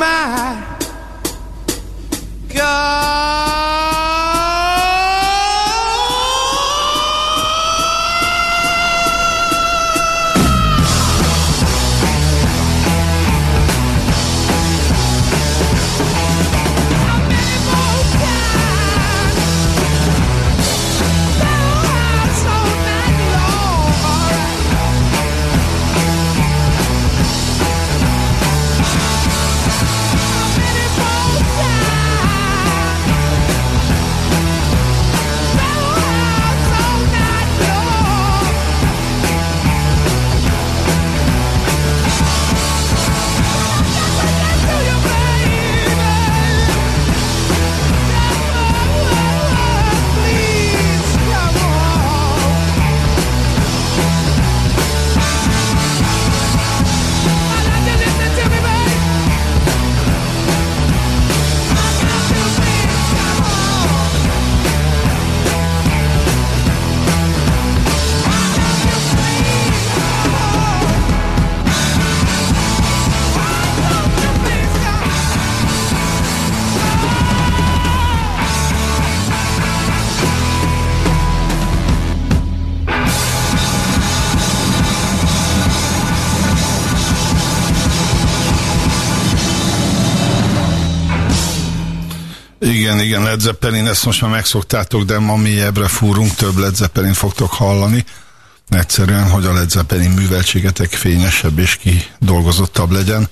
My. Led Zeppelin, ezt most már megszoktátok, de ma mélyebbre fúrunk, több Led Zeppelin fogtok hallani. Egyszerűen, hogy a Led Zeppelin műveltségetek fényesebb és kidolgozottabb legyen.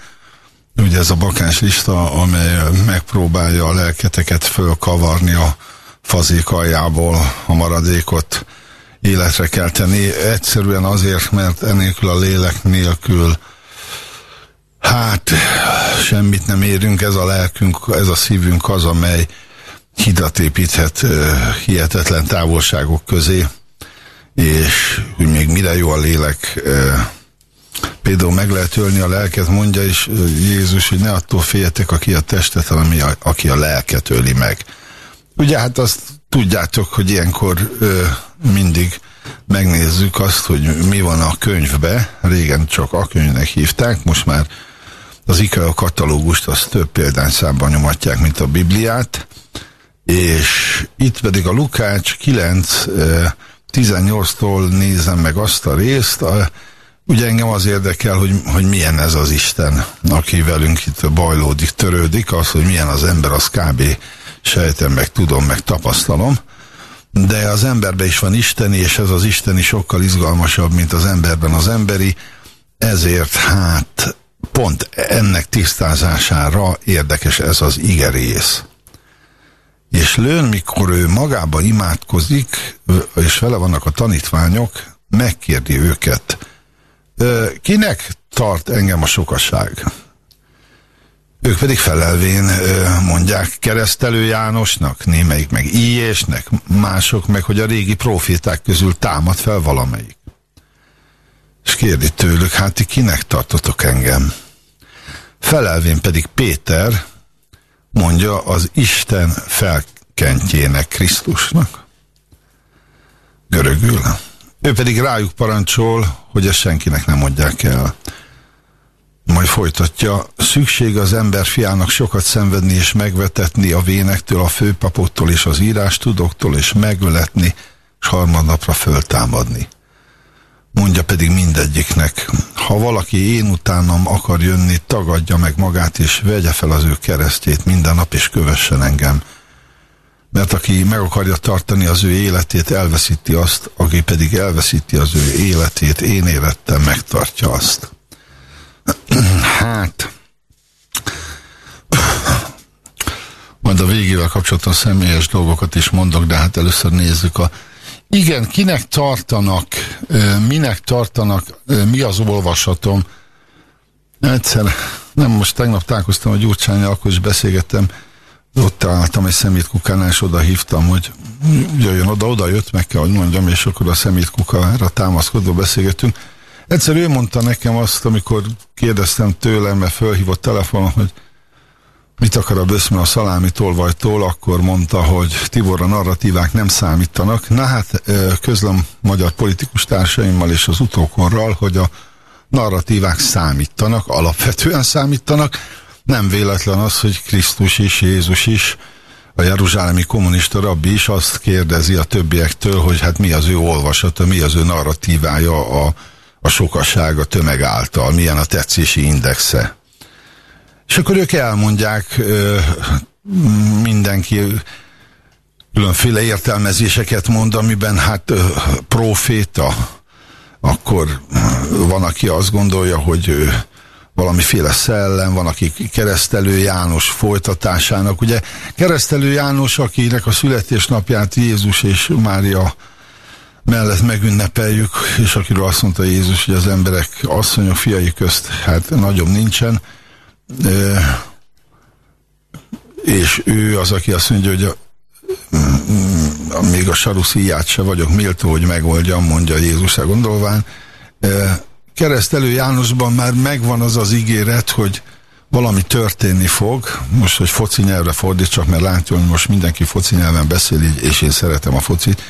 Ugye ez a bakáns lista, amely megpróbálja a lelketeket fölkavarni a fazék aljából, a maradékot életre kell tenni. Egyszerűen azért, mert enélkül a lélek nélkül hát semmit nem érünk, ez a lelkünk, ez a szívünk az, amely hidat építhet hihetetlen távolságok közé, és hogy még mire jó a lélek, például meg lehet ölni a lelket, mondja is Jézus, hogy ne attól féljetek, aki a testet, hanem aki a lelket öli meg. Ugye hát azt tudjátok, hogy ilyenkor mindig megnézzük azt, hogy mi van a könyvbe, régen csak a könyvnek hívták, most már az IKEA katalógust azt több példányszámban nyomatják, mint a Bibliát, és itt pedig a Lukács 9 18-tól nézem meg azt a részt, a, ugye engem az érdekel, hogy, hogy milyen ez az Isten, aki velünk itt bajlódik, törődik, az, hogy milyen az ember, az kb. sejtem, meg tudom, meg tapasztalom, de az emberben is van Isteni, és ez az Isteni sokkal izgalmasabb, mint az emberben az emberi, ezért hát pont ennek tisztázására érdekes ez az igerész. És lőn, mikor ő magába imádkozik, és vele vannak a tanítványok, megkérdi őket, kinek tart engem a sokaság? Ők pedig felelvén mondják keresztelő Jánosnak, némelyik meg Ijésnek, mások meg, hogy a régi proféták közül támad fel valamelyik. És kérdi tőlük, hát ti kinek tartotok engem? Felelvén pedig Péter mondja az Isten felkentjének Krisztusnak. Görögül. Ő pedig rájuk parancsol, hogy ezt senkinek nem mondják el. Majd folytatja, szükség az ember fiának sokat szenvedni és megvetetni a vénektől, a főpapottól és az írástudoktól, és megöletni, és harmadnapra föltámadni. Mondja pedig mindegyiknek, ha valaki én utánam akar jönni, tagadja meg magát, és vegye fel az ő keresztjét minden nap, és kövessen engem. Mert aki meg akarja tartani az ő életét, elveszíti azt, aki pedig elveszíti az ő életét, én élettem megtartja azt. hát... Majd a végével kapcsolatban személyes dolgokat is mondok, de hát először nézzük a igen, kinek tartanak, minek tartanak, mi az olvasatom. Egyszer, nem most tegnap találkoztam a Gyurcsányjal, akkor is beszélgettem, ott találtam egy szemétkukánál, és oda hívtam, hogy jöjjön oda, oda jött, meg kell, hogy mondjam, és akkor a szemétkukára támaszkodva beszélgettünk. Egyszer ő mondta nekem azt, amikor kérdeztem tőlem, mert fölhívott telefonon, hogy mit akar a böszme a szalámi tolvajtól, akkor mondta, hogy Tibor a narratívák nem számítanak. Na hát közlöm magyar politikus társaimmal és az utókorral, hogy a narratívák számítanak, alapvetően számítanak. Nem véletlen az, hogy Krisztus is, Jézus is, a jeruzsálemi kommunista rabbi is azt kérdezi a többiektől, hogy hát mi az ő olvasata, mi az ő narratívája a, a sokasság, a tömeg által, milyen a tetszési indexe. És akkor ők elmondják mindenki különféle értelmezéseket mond, amiben hát proféta, akkor van, aki azt gondolja, hogy valamiféle szellem, van, aki keresztelő János folytatásának. Ugye keresztelő János, akinek a születésnapját Jézus és Mária mellett megünnepeljük, és akiről azt mondta Jézus, hogy az emberek asszonyok, fiai közt hát nagyobb nincsen, és ő az, aki azt mondja, hogy a, mm, még a saruszíját se vagyok méltó, hogy megoldjam, mondja Jézusra gondolván. Keresztelő Jánosban már megvan az az ígéret, hogy valami történni fog, most, hogy foci nyelvre fordítsak, mert látja, hogy most mindenki foci nyelven beszél, és én szeretem a focit.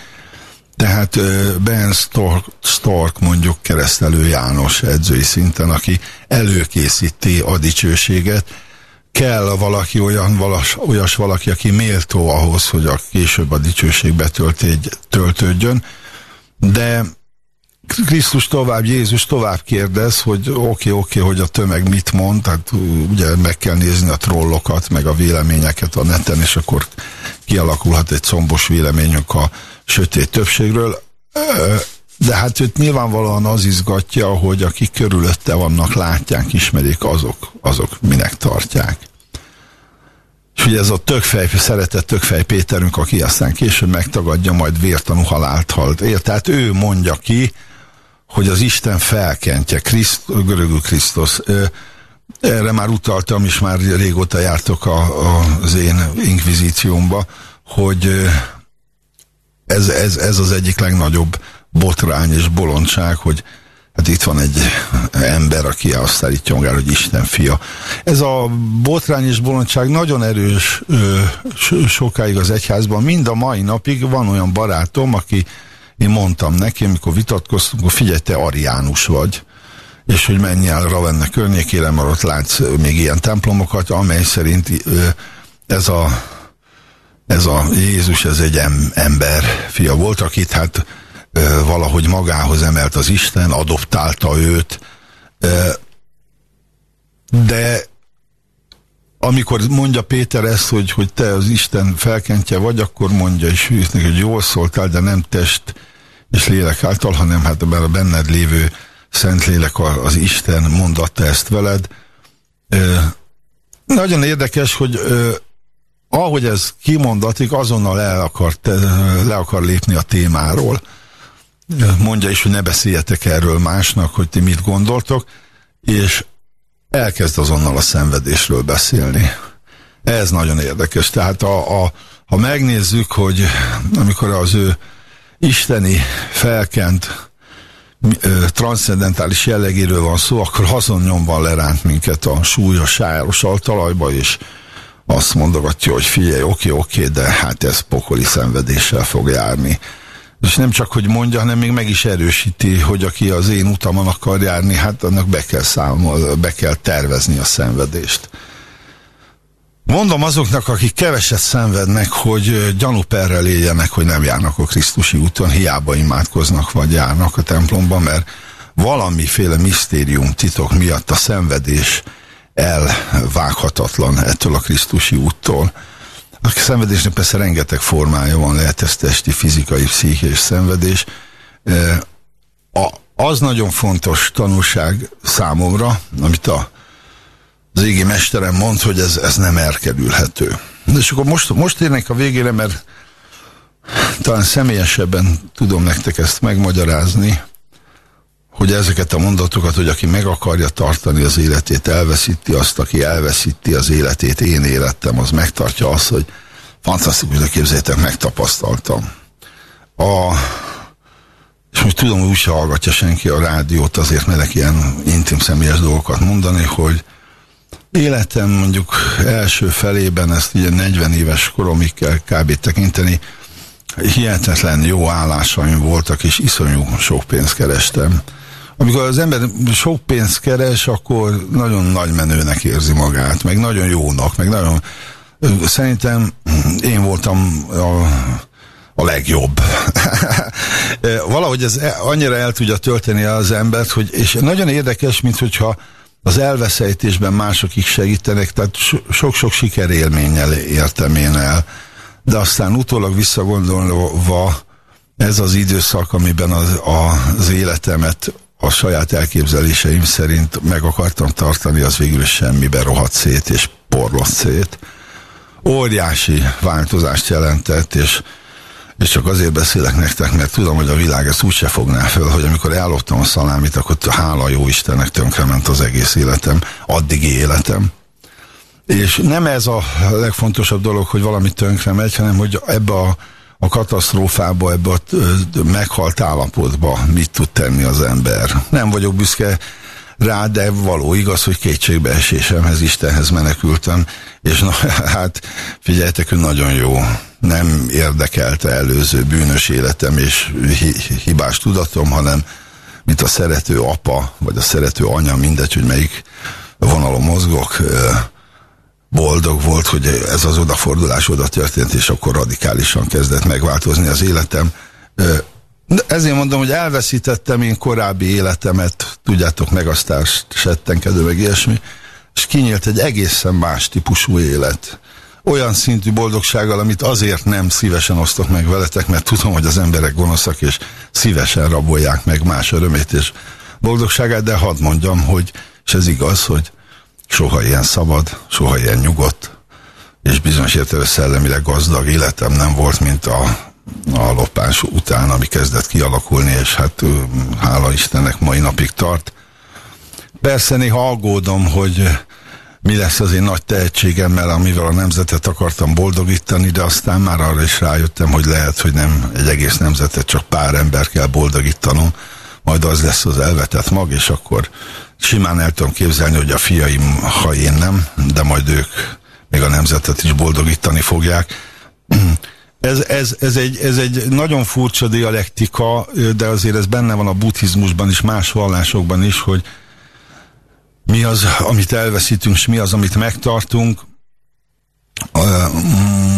Tehát Ben Stork, Stork mondjuk keresztelő János edzői szinten, aki előkészíti a dicsőséget, kell valaki olyan, valas, olyas valaki, aki méltó ahhoz, hogy a később a dicsőség betöltődjön, de Krisztus tovább, Jézus tovább kérdez, hogy oké, okay, oké, okay, hogy a tömeg mit mond, tehát ugye meg kell nézni a trollokat, meg a véleményeket a neten, és akkor kialakulhat egy combos véleményünk a sötét többségről. De hát őt nyilvánvalóan az izgatja, hogy akik körülötte vannak, látják, ismerik, azok, azok minek tartják. És ugye ez a tökfej, szeretett tökfej Péterünk, aki aztán később megtagadja, majd vértanú halált halt. Ért, tehát ő mondja ki, hogy az Isten felkentje, Kriszt, görögül Krisztus. Erre már utaltam, és már régóta jártok a, a, az én inkvizíciómba, hogy ez, ez, ez az egyik legnagyobb botrány és bolondság, hogy hát itt van egy ember, aki azt állítja magár, hogy Isten fia. Ez a botrány és bolondság nagyon erős ö, sokáig az egyházban, mind a mai napig van olyan barátom, aki én mondtam neki, amikor vitatkoztunk, hogy figyelj, te ariánus vagy, és hogy menj el Ravenna környékére, mert ott látsz még ilyen templomokat, amely szerint ez a, ez a Jézus, ez egy em, ember fia volt, akit hát valahogy magához emelt az Isten, adoptálta őt, de amikor mondja Péter ezt, hogy, hogy te az Isten felkentje vagy, akkor mondja és hűznek, hogy jól szóltál, de nem test és lélek által, hanem hát a benned lévő Szentlélek az Isten mondatta ezt veled. Nagyon érdekes, hogy ahogy ez kimondatik, azonnal el akar, le akar lépni a témáról mondja is, hogy ne beszéljetek erről másnak, hogy ti mit gondoltok, és elkezd azonnal a szenvedésről beszélni. Ez nagyon érdekes. Tehát a, a, ha megnézzük, hogy amikor az ő isteni felkent transzcendentális jellegéről van szó, akkor azon nyomban leránt minket a súlyos sáros talajba, és azt mondogatja, hogy figyelj, oké, oké, de hát ez pokoli szenvedéssel fog járni és nem csak, hogy mondja, hanem még meg is erősíti, hogy aki az én utamon akar járni, hát annak be kell számol, be kell tervezni a szenvedést. Mondom azoknak, akik keveset szenvednek, hogy gyanúperrel éljenek, hogy nem járnak a Krisztusi úton, hiába imádkoznak, vagy járnak a templomba, mert valamiféle misztérium, titok miatt a szenvedés elvághatatlan ettől a Krisztusi úttól. A szenvedésnek persze rengeteg formája van, lehet ez testi, fizikai, pszichés szenvedés. A, az nagyon fontos tanulság számomra, amit a, az égi mesterem mond, hogy ez, ez nem elkerülhető. És akkor most, most érnek a végére, mert talán személyesebben tudom nektek ezt megmagyarázni, hogy ezeket a mondatokat, hogy aki meg akarja tartani az életét, elveszíti azt, aki elveszíti az életét, én élettem, az megtartja azt, hogy fantasztikus, de képzeljétek, megtapasztaltam. A, és most tudom, hogy úgyse hallgatja senki a rádiót, azért merek ilyen intim személyes dolgokat mondani, hogy életem mondjuk első felében, ezt ugye 40 éves koromig kell kb. tekinteni, hihetetlen jó állásaim voltak, és iszonyú sok pénzt kerestem amikor az ember sok pénzt keres, akkor nagyon nagy menőnek érzi magát, meg nagyon jónak, meg nagyon... Szerintem én voltam a, a legjobb. Valahogy ez annyira el tudja tölteni az embert, hogy, és nagyon érdekes, mint hogyha az elveszejtésben mások is segítenek, tehát sok-sok sikerélménnyel értem én el. De aztán utólag visszagondolva ez az időszak, amiben az, az életemet a saját elképzeléseim szerint meg akartam tartani, az végül semmibe rohadt szét és porlott szét. Óriási változást jelentett, és, és csak azért beszélek nektek, mert tudom, hogy a világ ezt úgyse fogná föl, hogy amikor elloptam a szalámit, akkor hála jó Istennek tönkrement az egész életem, addigi életem. És nem ez a legfontosabb dolog, hogy valami tönkre megy, hanem hogy ebbe a a katasztrófába, ebbe a meghalt állapotba mit tud tenni az ember. Nem vagyok büszke rá, de való igaz, hogy kétségbeesésemhez, Istenhez menekültem, és na, hát figyeljetek, hogy nagyon jó. Nem érdekelte előző bűnös életem és hi hibás tudatom, hanem mint a szerető apa, vagy a szerető anya, mindegy, hogy melyik vonalon mozgok, boldog volt, hogy ez az odafordulás oda történt, és akkor radikálisan kezdett megváltozni az életem. Ezért mondom, hogy elveszítettem én korábbi életemet, tudjátok, meg aztán settenkedő, meg ilyesmi, és kinyílt egy egészen más típusú élet. Olyan szintű boldogsággal, amit azért nem szívesen osztok meg veletek, mert tudom, hogy az emberek gonoszak, és szívesen rabolják meg más örömét és boldogságát, de hadd mondjam, hogy, és ez igaz, hogy soha ilyen szabad, soha ilyen nyugodt, és bizonyos értelemben szellemileg gazdag életem nem volt, mint a a lopás után, ami kezdett kialakulni, és hát hála Istennek mai napig tart. Persze néha aggódom, hogy mi lesz az én nagy tehetségemmel, amivel a nemzetet akartam boldogítani, de aztán már arra is rájöttem, hogy lehet, hogy nem egy egész nemzetet, csak pár ember kell boldogítanom, majd az lesz az elvetett mag, és akkor simán el tudom képzelni, hogy a fiaim, ha én nem, de majd ők még a nemzetet is boldogítani fogják ez, ez, ez, egy, ez egy nagyon furcsa dialektika, de azért ez benne van a buddhizmusban is, más vallásokban is, hogy mi az, amit elveszítünk, és mi az, amit megtartunk.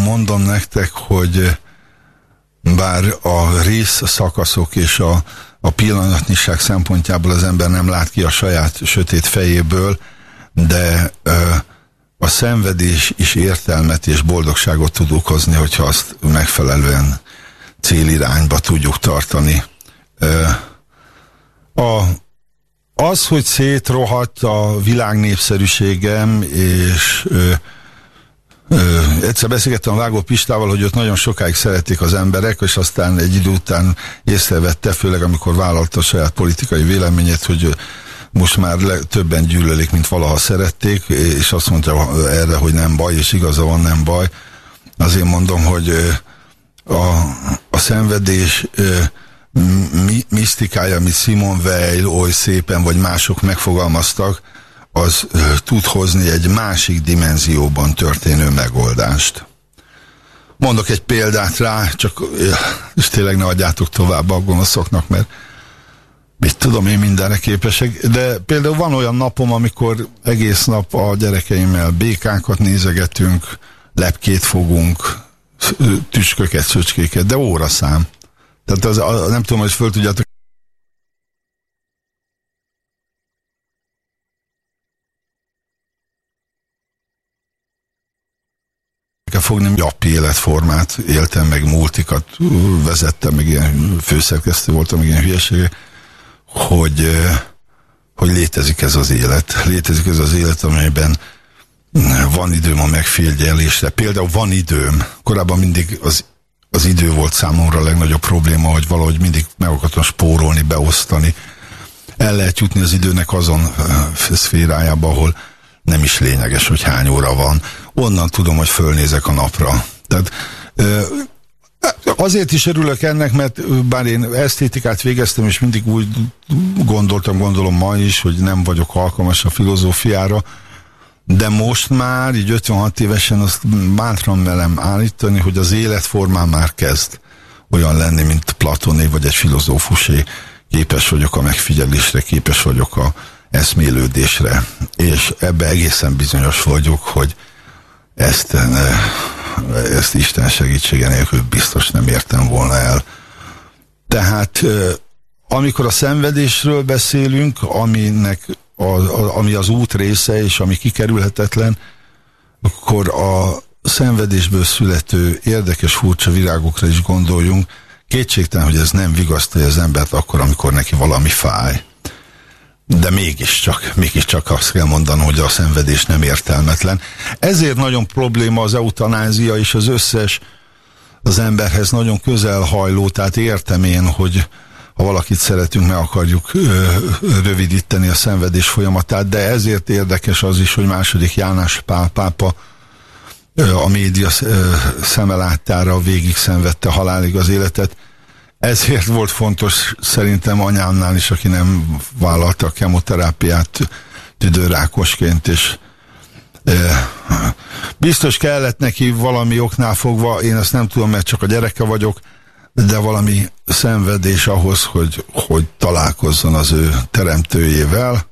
Mondom nektek, hogy bár a rész szakaszok és a, a pillanatnyiság szempontjából az ember nem lát ki a saját sötét fejéből, de a szenvedés is értelmet és boldogságot tud okozni, hogyha azt megfelelően célirányba tudjuk tartani. A, az, hogy szétrohadt a világ népszerűségem, és ö, ö, egyszer beszélgettem Vágó Pistával, hogy ott nagyon sokáig szerették az emberek, és aztán egy idő után észrevette, főleg amikor vállalta a saját politikai véleményét, hogy most már le, többen gyűlölik, mint valaha szerették, és azt mondja erre, hogy nem baj, és igaza van, nem baj. Azért mondom, hogy a, a szenvedés mi, misztikája, amit Simon Weil oly szépen, vagy mások megfogalmaztak, az tud hozni egy másik dimenzióban történő megoldást. Mondok egy példát rá, csak és tényleg ne adjátok tovább a gonoszoknak, mert mit tudom én mindenre képesek, de például van olyan napom, amikor egész nap a gyerekeimmel békákat nézegetünk, lepkét fogunk, tüsköket, szöcskéket, de óraszám. Tehát az, a, nem tudom, hogy föl tudjátok kell fogni, jappi életformát éltem, meg multikat vezettem, meg ilyen főszerkesztő voltam, meg ilyen hülyeségek hogy, hogy létezik ez az élet. Létezik ez az élet, amelyben van időm a megfigyelésre. Például van időm. Korábban mindig az, az idő volt számomra a legnagyobb probléma, hogy valahogy mindig meg akartam spórolni, beosztani. El lehet jutni az időnek azon szférájába, ahol nem is lényeges, hogy hány óra van. Onnan tudom, hogy fölnézek a napra. Tehát Azért is örülök ennek, mert bár én esztétikát végeztem, és mindig úgy gondoltam, gondolom ma is, hogy nem vagyok alkalmas a filozófiára, de most már, így 56 évesen azt bátran velem állítani, hogy az életformám már kezd olyan lenni, mint Platoné vagy egy filozófusé. Képes vagyok a megfigyelésre, képes vagyok a eszmélődésre, és ebbe egészen bizonyos vagyok, hogy ezt ezt Isten segítsége nélkül biztos nem értem volna el. Tehát amikor a szenvedésről beszélünk, aminek a, a, ami az út része, és ami kikerülhetetlen, akkor a szenvedésből születő érdekes furcsa virágokra is gondoljunk. Kétségtelen, hogy ez nem vigasztalja az embert akkor, amikor neki valami fáj de mégiscsak, mégiscsak azt kell mondanom, hogy a szenvedés nem értelmetlen. Ezért nagyon probléma az eutanázia és az összes az emberhez nagyon közel hajló, tehát értem én, hogy ha valakit szeretünk, meg akarjuk ö, rövidíteni a szenvedés folyamatát, de ezért érdekes az is, hogy második Jánás Pál pápa ö, a média ö, szeme láttára végig szenvedte halálig az életet, ezért volt fontos szerintem anyámnál is, aki nem vállalta a kemoterápiát tüdőrákosként, és biztos kellett neki valami oknál fogva, én ezt nem tudom, mert csak a gyereke vagyok, de valami szenvedés ahhoz, hogy, hogy találkozzon az ő teremtőjével.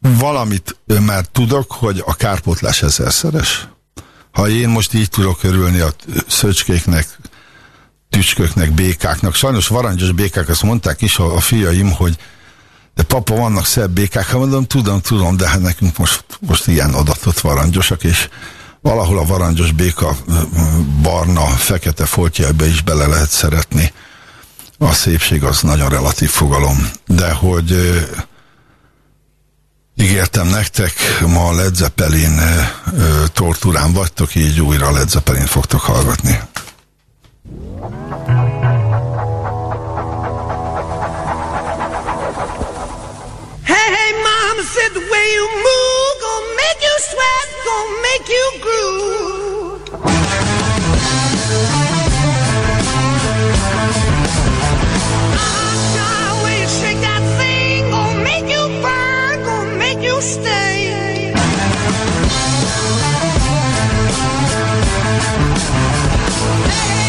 Valamit már tudok, hogy a kárpotlás ezerszeres. Ha én most így tudok örülni a szöcskéknek, tücsköknek, békáknak. Sajnos varangyos békák, azt mondták is a, a fiaim, hogy de papa, vannak szebb békák. Hát mondom, tudom, tudom, de hát nekünk most, most ilyen adatot varangyosak, és valahol a varangyos béka barna, fekete foltjába is bele lehet szeretni. A szépség az nagyon relatív fogalom, de hogy ígértem nektek, ma Led Zeppelin tortúrán vagytok, így újra Led Zeppelin fogtok hallgatni. Hey, hey, mama said the way you move gonna make you sweat, gonna make you groove. You shake that thing, make you burn, make you stay. lehetetlen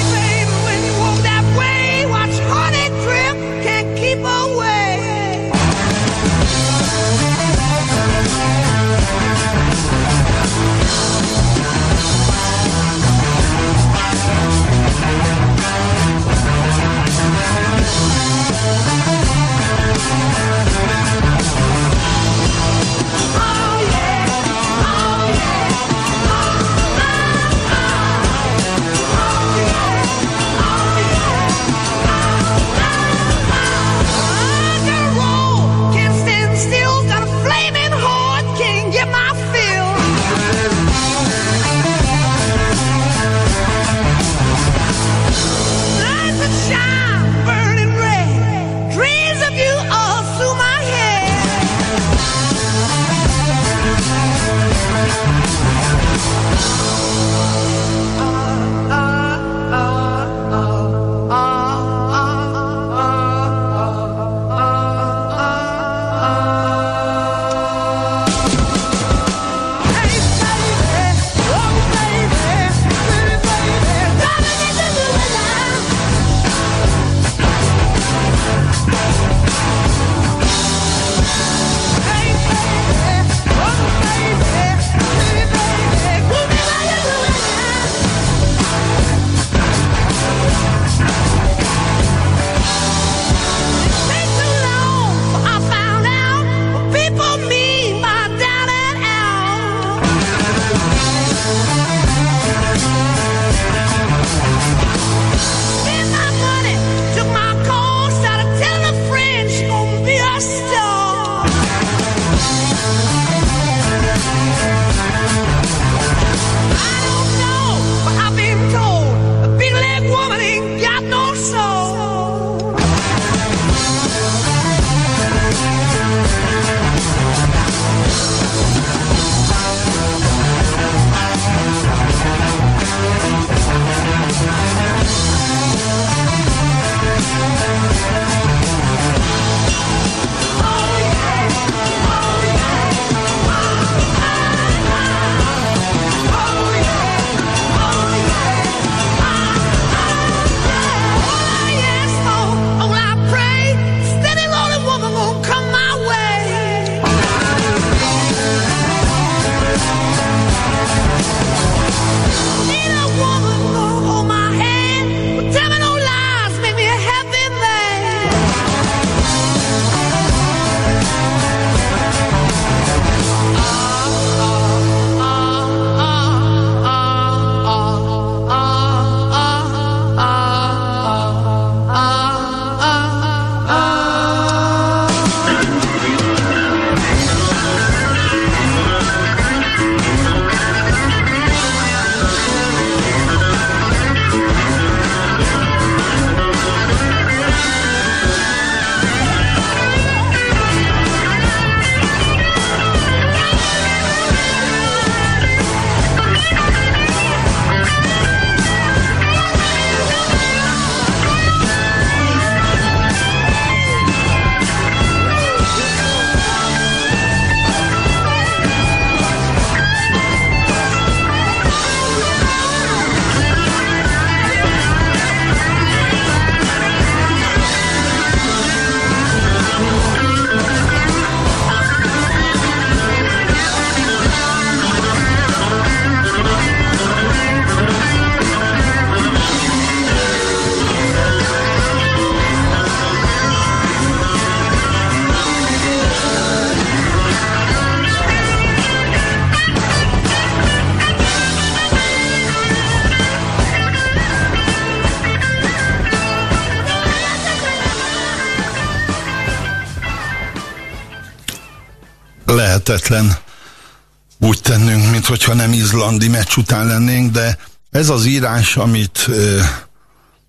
izlandi meccs után lennénk, de ez az írás, amit ö,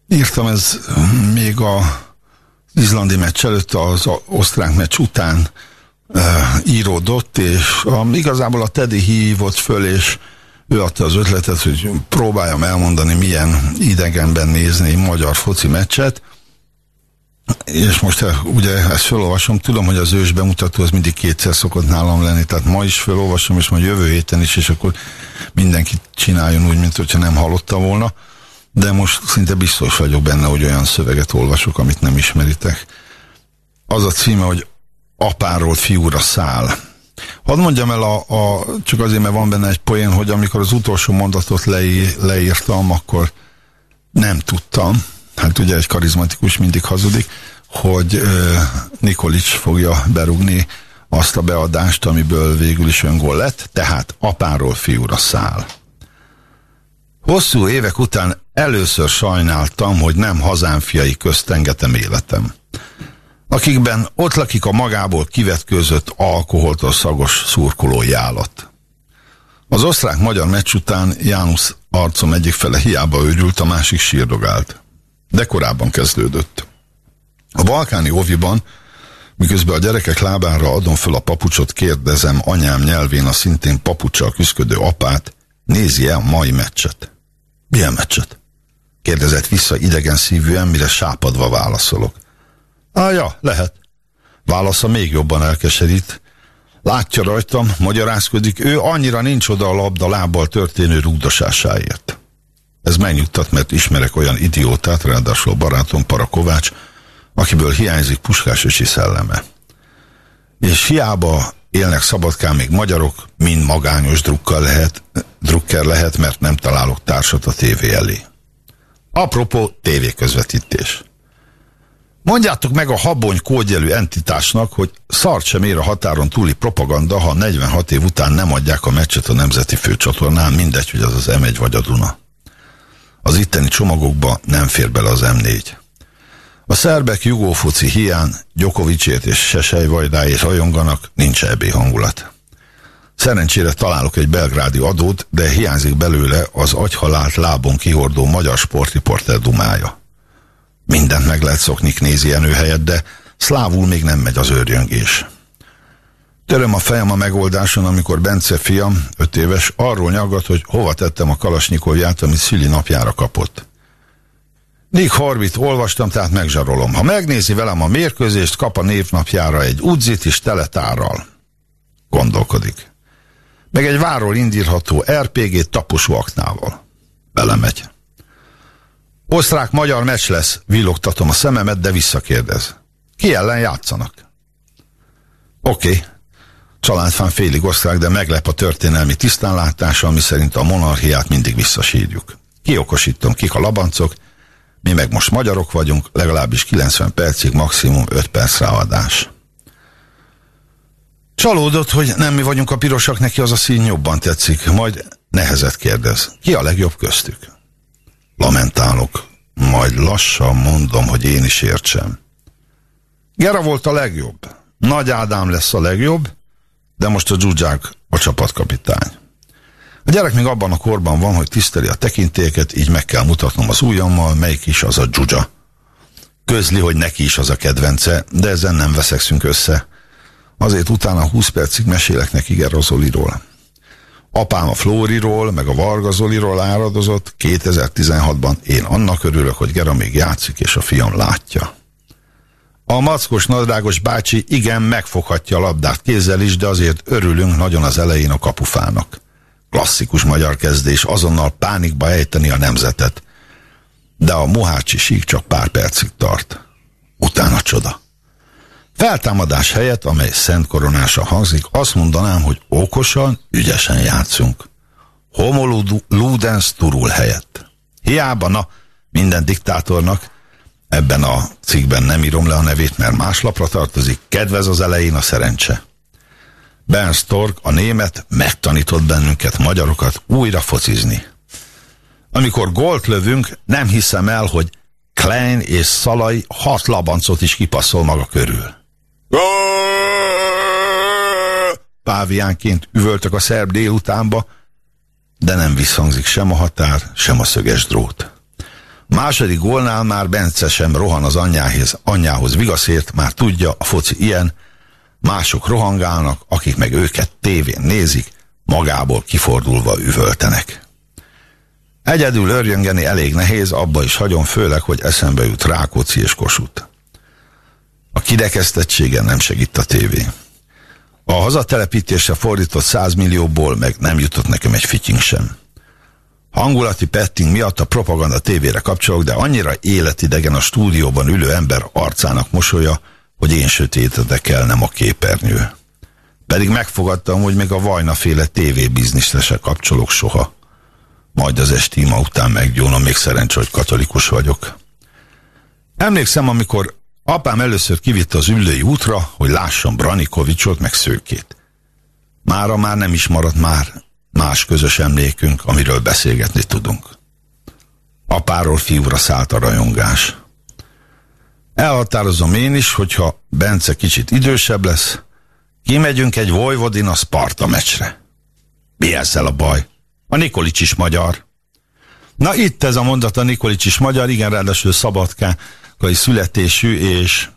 írtam, ez még a izlandi meccs előtt, az osztrák meccs után ö, íródott, és a, igazából a Teddy hívott föl, és ő adta az ötletet, hogy próbáljam elmondani, milyen idegenben nézni magyar foci meccset, és most eh, ugye ezt felolvasom, tudom, hogy az ős bemutató az mindig kétszer szokott nálam lenni, tehát ma is felolvasom, és majd jövő héten is, és akkor mindenki csináljon úgy, mint hogyha nem hallotta volna, de most szinte biztos vagyok benne, hogy olyan szöveget olvasok, amit nem ismeritek. Az a címe, hogy apáról fiúra száll. Hadd mondjam el, a, a, csak azért, mert van benne egy poén, hogy amikor az utolsó mondatot leí, leírtam, akkor nem tudtam, hát ugye egy karizmatikus mindig hazudik, hogy Nikolics fogja berugni azt a beadást, amiből végül is öngól lett, tehát apáról fiúra száll. Hosszú évek után először sajnáltam, hogy nem hazám fiai közt engetem életem. Akikben ott lakik a magából kivetkőzött alkoholtól szagos szurkolói állat. Az osztrák-magyar meccs után János arcom egyik fele hiába őrült, a másik sírdogált de korábban kezdődött. A balkáni oviban, miközben a gyerekek lábára adom föl a papucsot, kérdezem anyám nyelvén a szintén papucsal küzdködő apát, nézi el mai meccset. Milyen meccset? Kérdezett vissza idegen szívűen, mire sápadva válaszolok. Á, ja, lehet. Válasza még jobban elkeserít. Látja rajtam, magyarázkodik, ő annyira nincs oda a labda lábbal történő rúgdosásáért. Ez megnyugtat, mert ismerek olyan idiótát, ráadásul barátom Parakovács, akiből hiányzik Puskás ösi szelleme. És hiába élnek szabadkán még magyarok, mind magányos drukker lehet, drukker lehet, mert nem találok társat a tévé elé. Apropó tévéközvetítés. Mondjátok meg a habony kódjelű entitásnak, hogy szart sem ér a határon túli propaganda, ha 46 év után nem adják a meccset a nemzeti főcsatornán, mindegy, hogy az az M1 vagy a Duna. Az itteni csomagokba nem fér bele az M4. A szerbek jugófoci hián Gyokovicsért és Sesej Vajdáért rajonganak, nincs ebbi hangulat. Szerencsére találok egy belgrádi adót, de hiányzik belőle az agyhalált lábon kihordó magyar sportriporter dumája. Mindent meg lehet szokni Knézi Jenő helyett, de szlávul még nem megy az őrjöngés. Töröm a fejem a megoldáson, amikor Bence fiam, öt éves, arról nyaggat, hogy hova tettem a kalasnyikovját, amit Szüli napjára kapott. Nick Harbit olvastam, tehát megzsarolom. Ha megnézi velem a mérkőzést, kap a névnapjára egy udzit is teletárral. Gondolkodik. Meg egy váról indírható RPG taposó aknával. Belemegy. Osztrák-magyar meccs lesz, villogtatom a szememet, de visszakérdez. Ki ellen játszanak? Oké, okay családfán félig osztrák, de meglep a történelmi tisztánlátása, ami szerint a monarchiát mindig visszasírjuk. Kiokosítom, kik a labancok, mi meg most magyarok vagyunk, legalábbis 90 percig, maximum 5 perc ráadás. Csalódott, hogy nem mi vagyunk a pirosak, neki az a szín jobban tetszik, majd nehezet kérdez. Ki a legjobb köztük? Lamentálok, majd lassan mondom, hogy én is értsem. Gera volt a legjobb. Nagy Ádám lesz a legjobb, de most a dzsuzsák a csapatkapitány. A gyerek még abban a korban van, hogy tiszteli a tekintélyeket, így meg kell mutatnom az ujjammal, melyik is az a dzsuzsa. Közli, hogy neki is az a kedvence, de ezen nem veszekszünk össze. Azért utána 20 percig mesélek neki Gerozoliról. Apám a Flóriról, meg a Varga Zoliról áradozott, 2016-ban én annak örülök, hogy Gera még játszik, és a fiam látja. A mackos nadrágos bácsi igen megfoghatja a labdát kézzel is, de azért örülünk nagyon az elején a kapufának. Klasszikus magyar kezdés, azonnal pánikba ejteni a nemzetet. De a mohácsi sík csak pár percig tart. Utána csoda. Feltámadás helyett, amely szent koronása hangzik, azt mondanám, hogy okosan, ügyesen játszunk. Homo ludens turul helyett. Hiába, na, minden diktátornak Ebben a cikkben nem írom le a nevét, mert más lapra tartozik. Kedvez az elején a szerencse. Bern Stork, a német, megtanított bennünket, magyarokat újra focizni. Amikor gólt lövünk, nem hiszem el, hogy Klein és Szalai hat labancot is kipasszol maga körül. páviánként üvöltök a szerb délutánba, de nem visszhangzik sem a határ, sem a szöges drót. Második gólnál már Bence sem rohan az anyjához, anyjához vigaszért, már tudja, a foci ilyen, mások rohangálnak, akik meg őket tévén nézik, magából kifordulva üvöltenek. Egyedül örjöngeni elég nehéz, abba is hagyom főleg, hogy eszembe jut Rákóczi és Kossuth. A kirekesztettségen nem segít a tévé. A hazatelepítésre fordított 100 millióból meg nem jutott nekem egy fitying sem. Hangulati petting miatt a propaganda tévére kapcsolok, de annyira életidegen a stúdióban ülő ember arcának mosolya, hogy én sötétedek el, nem a képernyő. Pedig megfogadtam, hogy még a vajnaféle tévébizniszre se kapcsolok soha. Majd az esti ima után meggyónom, még szerencsé, hogy katolikus vagyok. Emlékszem, amikor apám először kivitte az ülői útra, hogy lássam Branikovicsot meg szőkét. Mára már nem is maradt már más közös emlékünk, amiről beszélgetni tudunk. Apáról fiúra szállt a rajongás. Elhatározom én is, hogyha Bence kicsit idősebb lesz, kimegyünk egy Vojvodina Sparta meccsre. Mi ezzel a baj? A Nikolics is magyar. Na itt ez a mondat, a Nikolics is magyar, igen, ráadásul szabadkai születésű, és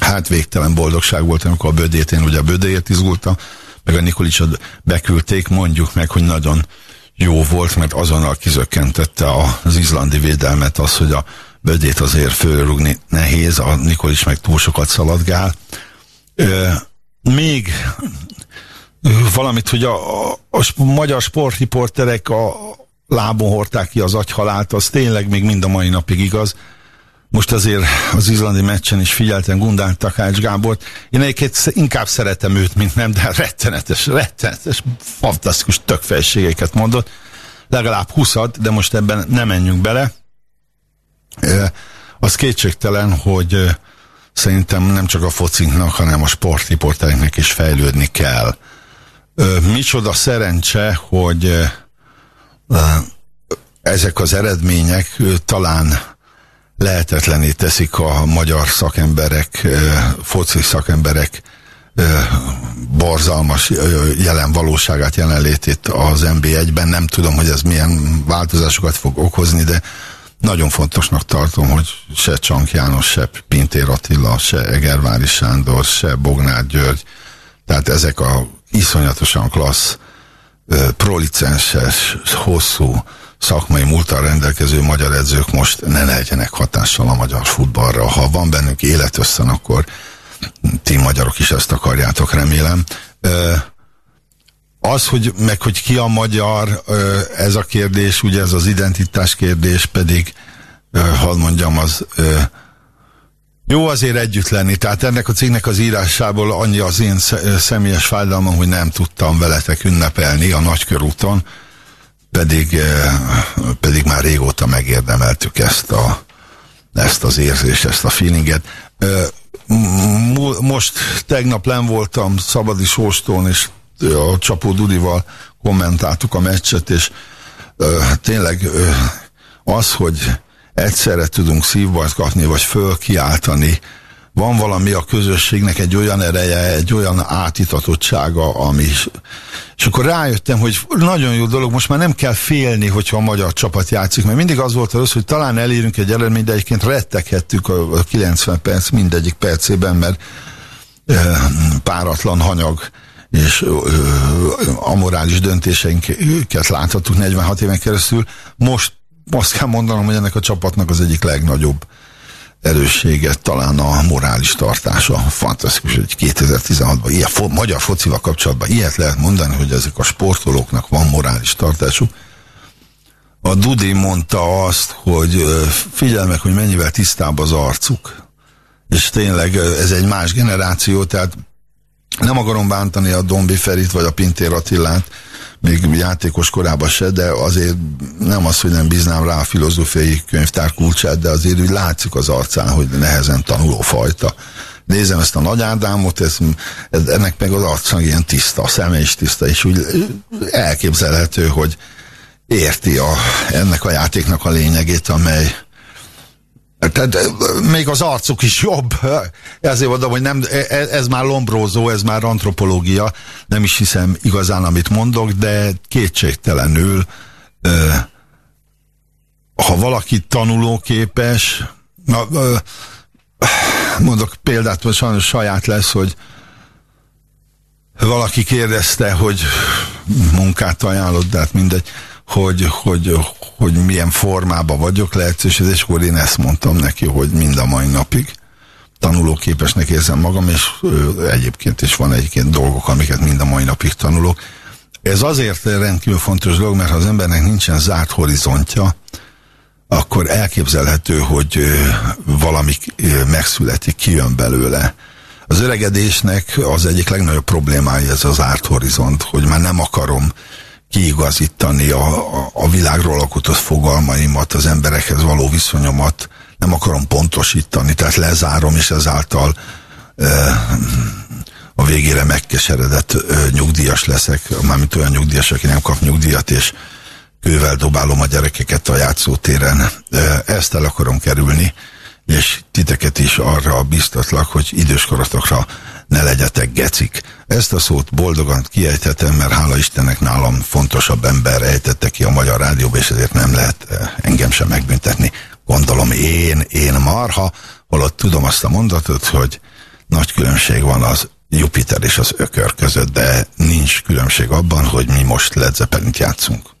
hát végtelen boldogság volt, amikor a bödét, én ugye a bödéért izgultam, meg a Nikolicsot beküldték, mondjuk meg, hogy nagyon jó volt, mert azonnal kizökkentette az izlandi védelmet az, hogy a bödét azért fölrugni nehéz, a Nikolics meg túl sokat szaladgál. még valamit, hogy a, a, a magyar sportriporterek a lábon hordták ki az agyhalált, az tényleg még mind a mai napig igaz. Most azért az izlandi meccsen is figyeltem Gundán Takács Gábort. Én egyébként inkább szeretem őt, mint nem, de rettenetes, rettenetes, fantasztikus tökfejségeket mondott. Legalább 20 de most ebben nem menjünk bele. Az kétségtelen, hogy szerintem nem csak a focinknak, hanem a sportriportereknek is fejlődni kell micsoda szerencse, hogy ezek az eredmények talán lehetetlené teszik a magyar szakemberek, foci szakemberek borzalmas jelen valóságát, jelenlétét az NB1-ben. Nem tudom, hogy ez milyen változásokat fog okozni, de nagyon fontosnak tartom, hogy se Csank János, se Pintér Attila, se Egervári Sándor, se Bognár György, tehát ezek a iszonyatosan klassz, prolicenses, hosszú szakmai múltal rendelkező magyar edzők most ne legyenek hatással a magyar futballra. Ha van bennünk életösszen, akkor ti magyarok is ezt akarjátok, remélem. Az, hogy meg hogy ki a magyar, ez a kérdés, ugye ez az identitás kérdés pedig, hadd mondjam, az jó azért együtt lenni, tehát ennek a cégnek az írásából annyi az én személyes fájdalmam, hogy nem tudtam veletek ünnepelni a nagykörúton, pedig, eh, pedig már régóta megérdemeltük ezt, a, ezt az érzést, ezt a feelinget. Most tegnap nem voltam Szabadi Sóstón, és a Csapó Dudival kommentáltuk a meccset, és tényleg az, hogy egyszerre tudunk szívbajt kapni, vagy fölkiáltani. Van valami a közösségnek egy olyan ereje, egy olyan átitatottsága, ami... És akkor rájöttem, hogy nagyon jó dolog, most már nem kell félni, hogyha a magyar csapat játszik, mert mindig az volt az, hogy talán elérünk egy eredményt, de egyébként retteghettük a 90 perc mindegyik percében, mert páratlan hanyag és ö, amorális döntéseinket láthattuk 46 éven keresztül. Most azt kell mondanom, hogy ennek a csapatnak az egyik legnagyobb erőssége talán a morális tartása. Fantasztikus, hogy 2016-ban ilyen fo magyar focival kapcsolatban ilyet lehet mondani, hogy ezek a sportolóknak van morális tartásuk. A Dudi mondta azt, hogy figyelj meg, hogy mennyivel tisztább az arcuk. És tényleg ez egy más generáció, tehát nem akarom bántani a Dombi Ferit vagy a Pintér Attillát, még játékos korában se, de azért nem az, hogy nem bíznám rá a filozófiai könyvtár kulcsát, de azért úgy látszik az arcán, hogy nehezen tanuló fajta. Nézem ezt a Nagy Ádámot, ez, ez, ennek meg az arcán ilyen tiszta, a szeme is tiszta, és úgy elképzelhető, hogy érti a, ennek a játéknak a lényegét, amely Tehát ö, még az arcuk is jobb. Ezért mondom, hogy nem, e- ez már lombrózó, ez már antropológia. Nem is hiszem igazán, amit mondok, de kétségtelenül ö, ha valaki tanulóképes, ö, mondok példát, most sajnos saját lesz, hogy valaki kérdezte, hogy munkát ajánlott, de hát mindegy, hogy, hogy, hogy milyen formában vagyok lehetőség, és akkor én ezt mondtam neki, hogy mind a mai napig tanulóképesnek érzem magam, és egyébként is van egyébként dolgok, amiket mind a mai napig tanulok. Ez azért rendkívül fontos dolog, mert ha az embernek nincsen zárt horizontja, akkor elképzelhető, hogy ö, valami megszületik, kijön belőle. Az öregedésnek az egyik legnagyobb problémája ez az árt horizont, hogy már nem akarom kiigazítani a, a, a világról alkotott fogalmaimat, az emberekhez való viszonyomat, nem akarom pontosítani, tehát lezárom, és ezáltal e, a végére megkeseredett e, nyugdíjas leszek, mármint olyan nyugdíjas, aki nem kap nyugdíjat, és kővel dobálom a gyerekeket a játszótéren. E, ezt el akarom kerülni, és titeket is arra biztatlak, hogy időskorotokra ne legyetek gecik. Ezt a szót boldogan kiejthetem, mert hála Istennek nálam fontosabb ember ejtette ki a Magyar Rádióba, és ezért nem lehet eh, engem sem megbüntetni. Gondolom én, én marha, holott tudom azt a mondatot, hogy nagy különbség van az Jupiter és az ökör között, de nincs különbség abban, hogy mi most Led játszunk.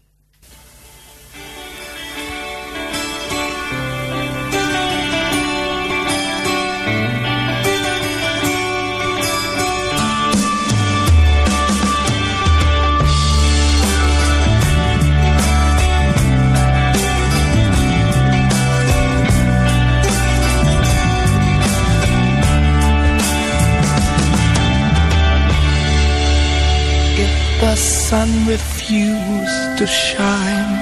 Sun refused to shine,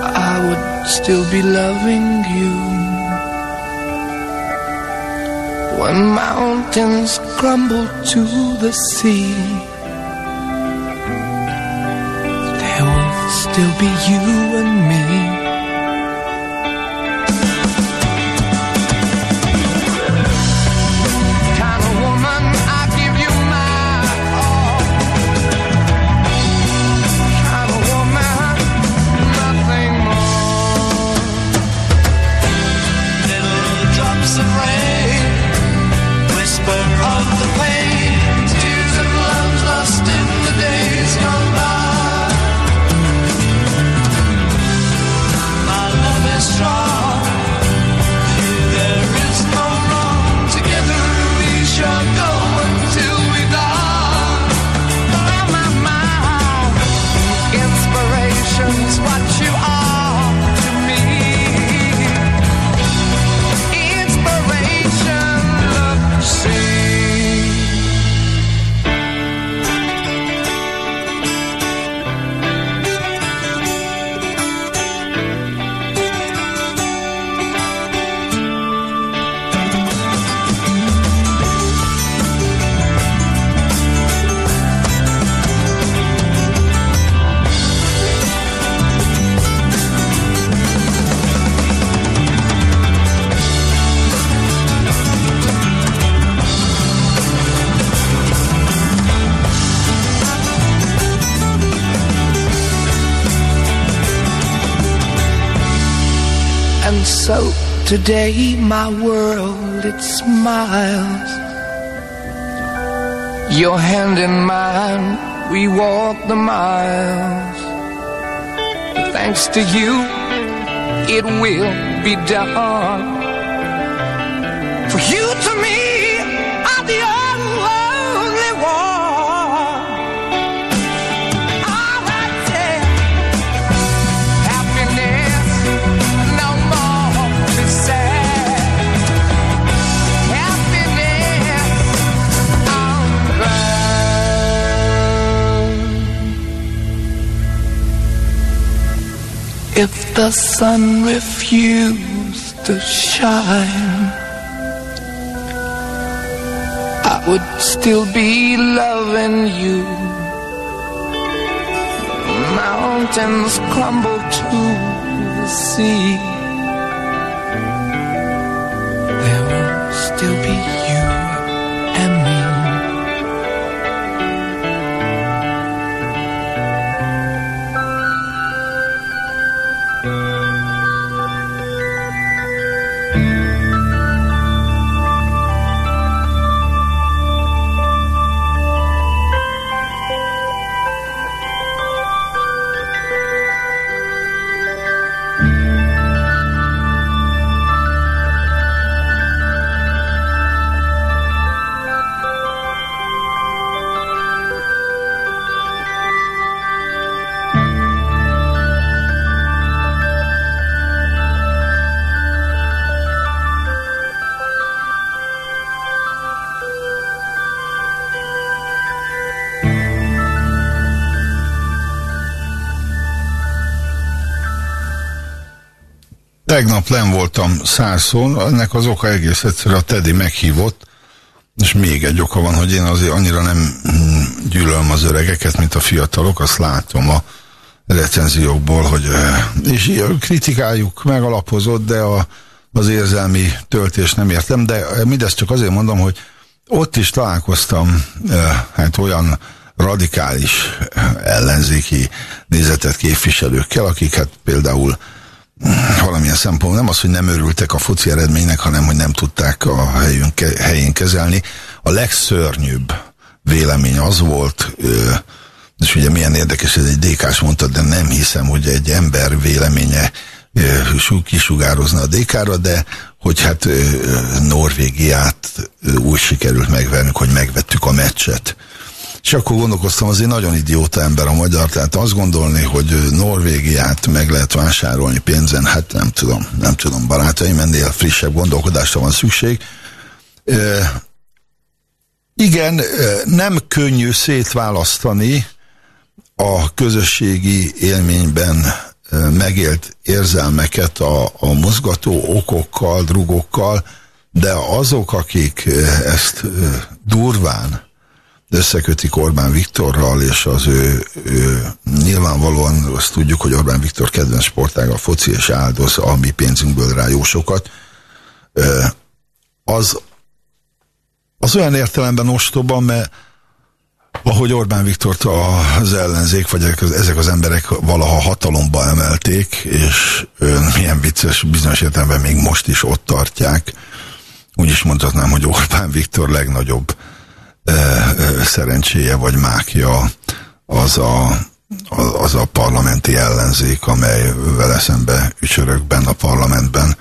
I would still be loving you. When mountains crumble to the sea, there will still be you and me. Today my world it smiles. Your hand in mine, we walk the miles. Thanks to you, it will be done. For you the sun refused to shine, I would still be loving you. Mountains crumble to the sea. Tegnap nem voltam szárszón, ennek az oka egész egyszerű, a Teddy meghívott, és még egy oka van, hogy én azért annyira nem mm, gyűlölöm az öregeket, mint a fiatalok, azt látom a recenziókból, hogy eh, és kritikájuk megalapozott, de a, az érzelmi töltés nem értem, de mindezt csak azért mondom, hogy ott is találkoztam eh, hát olyan radikális eh, ellenzéki nézetet képviselőkkel, akik hát például valamilyen szempont nem az, hogy nem örültek a foci eredménynek, hanem hogy nem tudták a helyünk, helyén kezelni. A legszörnyűbb vélemény az volt, és ugye milyen érdekes, ez egy DK-s mondta, de nem hiszem, hogy egy ember véleménye kisugározna a DK-ra, de hogy hát Norvégiát úgy sikerült megvernünk, hogy megvettük a meccset. És akkor gondolkoztam, azért nagyon idióta ember a magyar, tehát azt gondolni, hogy Norvégiát meg lehet vásárolni pénzen, hát nem tudom, nem tudom, barátaim, ennél frissebb gondolkodásra van szükség. E, igen, nem könnyű szétválasztani a közösségi élményben megélt érzelmeket a, a mozgató okokkal, drugokkal, de azok, akik ezt durván összekötik Orbán Viktorral, és az ő, ő nyilvánvalóan azt tudjuk, hogy Orbán Viktor kedvenc sportág a foci, és áldoz a mi pénzünkből rá jó sokat. Az, az olyan értelemben ostoba, mert ahogy Orbán Viktort az ellenzék, vagy ezek az emberek valaha hatalomba emelték, és milyen vicces, bizonyos értelemben még most is ott tartják, úgy is mondhatnám, hogy Orbán Viktor legnagyobb szerencséje vagy mákja az a, az a parlamenti ellenzék, amely vele szembe ücsörök benne a parlamentben,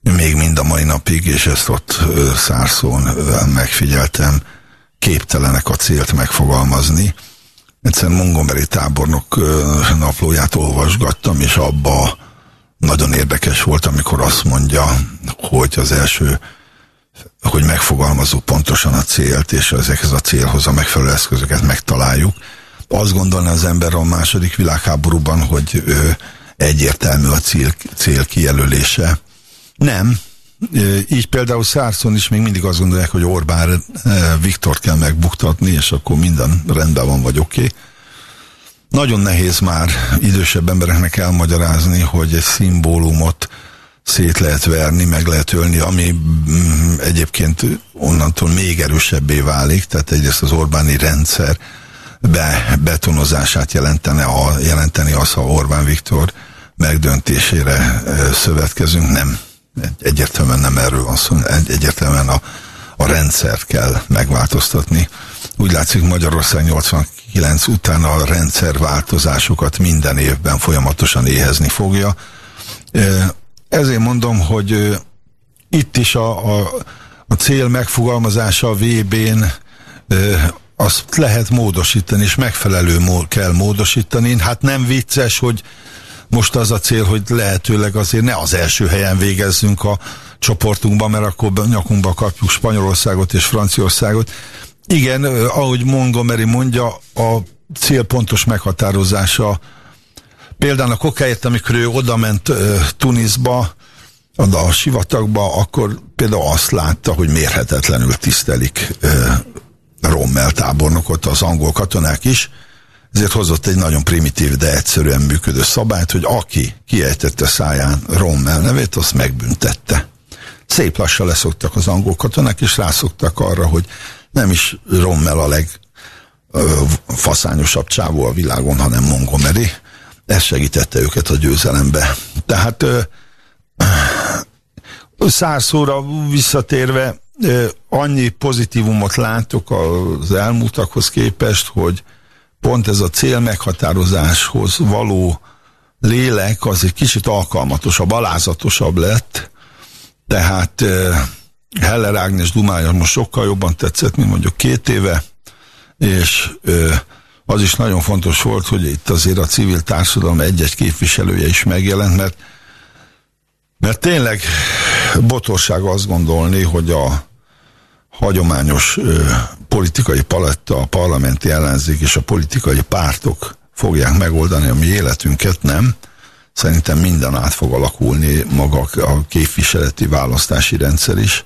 még mind a mai napig, és ezt ott szárszón megfigyeltem, képtelenek a célt megfogalmazni. Egyszerűen Montgomery tábornok naplóját olvasgattam, és abba nagyon érdekes volt, amikor azt mondja, hogy az első hogy megfogalmazzuk pontosan a célt, és ezekhez a célhoz a megfelelő eszközöket megtaláljuk. Azt gondolna az ember a második világháborúban, hogy ö, egyértelmű a cél, cél kijelölése. Nem. Így például Szárszon is még mindig azt gondolják, hogy Orbán Viktor kell megbuktatni, és akkor minden rendben van, vagy oké. Okay. Nagyon nehéz már idősebb embereknek elmagyarázni, hogy egy szimbólumot szét lehet verni, meg lehet ölni, ami mm, egyébként onnantól még erősebbé válik, tehát egyrészt az Orbáni rendszer be, betonozását jelentene a, jelenteni az, ha Orbán Viktor megdöntésére szövetkezünk, nem. Egyértelműen nem erről van szó, egyértelműen a, a rendszert kell megváltoztatni. Úgy látszik Magyarország 89 után a rendszerváltozásokat minden évben folyamatosan éhezni fogja. Ezért mondom, hogy itt is a, a, a cél megfogalmazása a VB-n azt lehet módosítani, és megfelelő mó kell módosítani. Hát nem vicces, hogy most az a cél, hogy lehetőleg azért ne az első helyen végezzünk a csoportunkban, mert akkor nyakunkba kapjuk Spanyolországot és Franciaországot. Igen, ahogy Montgomery mondja, a cél pontos meghatározása Például a kokáért, amikor ő oda ment uh, Tunisba, a sivatagba, akkor például azt látta, hogy mérhetetlenül tisztelik Rommel tábornokot az angol katonák is, ezért hozott egy nagyon primitív, de egyszerűen működő szabályt, hogy aki kiejtette száján Rommel nevét, azt megbüntette. szép lassan leszoktak az angol katonák, és rászoktak arra, hogy nem is Rommel a leg ö, faszányosabb csávó a világon, hanem Montgomery. Ez segítette őket a győzelembe. Tehát százszóra visszatérve annyi pozitívumot látok az elmúltakhoz képest, hogy pont ez a cél meghatározáshoz való lélek az egy kicsit alkalmatosabb, alázatosabb lett, tehát Heller Ágnes dumája most sokkal jobban tetszett, mint mondjuk két éve, és az is nagyon fontos volt, hogy itt azért a civil társadalom egy-egy képviselője is megjelent, mert, mert tényleg botorság azt gondolni, hogy a hagyományos ö, politikai paletta, a parlamenti ellenzék és a politikai pártok fogják megoldani a mi életünket, nem. Szerintem minden át fog alakulni maga a képviseleti választási rendszer is.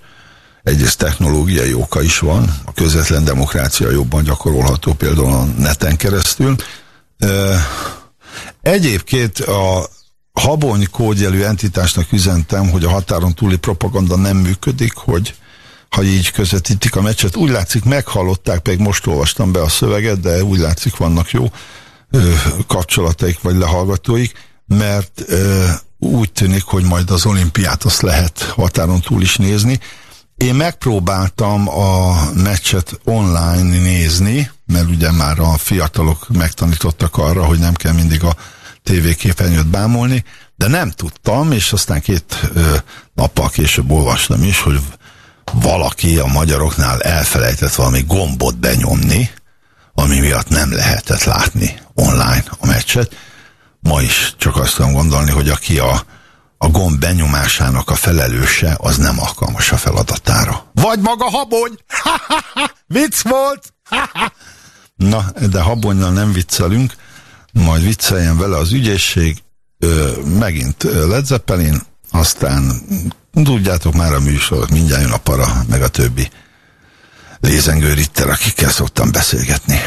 Egyrészt technológiai oka is van, a közvetlen demokrácia jobban gyakorolható például a neten keresztül. Egyébként a habony kódjelű entitásnak üzentem, hogy a határon túli propaganda nem működik, hogy ha így közvetítik a meccset. Úgy látszik, meghallották, pedig most olvastam be a szöveget, de úgy látszik, vannak jó ö, kapcsolataik vagy lehallgatóik, mert ö, úgy tűnik, hogy majd az olimpiát azt lehet határon túl is nézni. Én megpróbáltam a meccset online nézni, mert ugye már a fiatalok megtanítottak arra, hogy nem kell mindig a tévéképernyőt bámulni, de nem tudtam, és aztán két ö, nappal később olvastam is, hogy valaki a magyaroknál elfelejtett valami gombot benyomni, ami miatt nem lehetett látni online a meccset. Ma is csak azt tudom gondolni, hogy aki a, a gomb benyomásának a felelőse, az nem alkalmas a feladatára. Vagy maga habony! Vicc volt! Na, de habonnyal nem viccelünk, majd vicceljen vele az ügyészség, ö, megint Led Zeppelin, aztán tudjátok már a műsorok, mindjárt jön a para, meg a többi lézengő ritter, akikkel szoktam beszélgetni.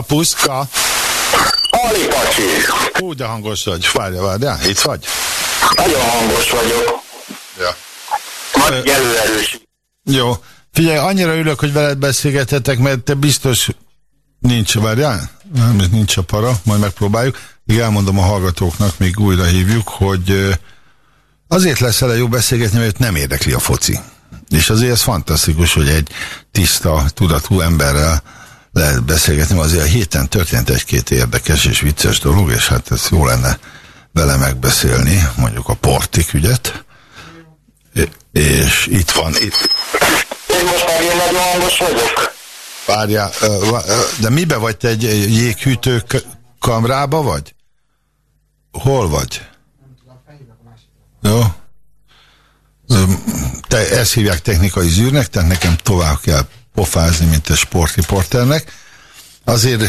Puszka. Ali pacsi. Hú, de hangos vagy. Várja, várja, itt vagy? Nagyon hangos vagyok. Ja. Nagy előerős. Jó. Figyelj, annyira ülök, hogy veled beszélgethetek, mert te biztos nincs, várjál? Nem, nincs a para, majd megpróbáljuk. Még elmondom a hallgatóknak, még újra hívjuk, hogy azért lesz vele jó beszélgetni, mert nem érdekli a foci. És azért ez fantasztikus, hogy egy tiszta, tudatú emberrel lehet beszélgetni, azért a héten történt egy-két érdekes és vicces dolog, és hát ez jó lenne vele megbeszélni, mondjuk a portik ügyet. És itt van, itt, Én most megint nagyon hangos vagyok. Várjál, de mibe vagy te egy jéghűtő kamrába vagy? Hol vagy? Jó. Te ezt hívják technikai zűrnek, tehát nekem tovább kell pofázni, mint egy sportriporternek. Azért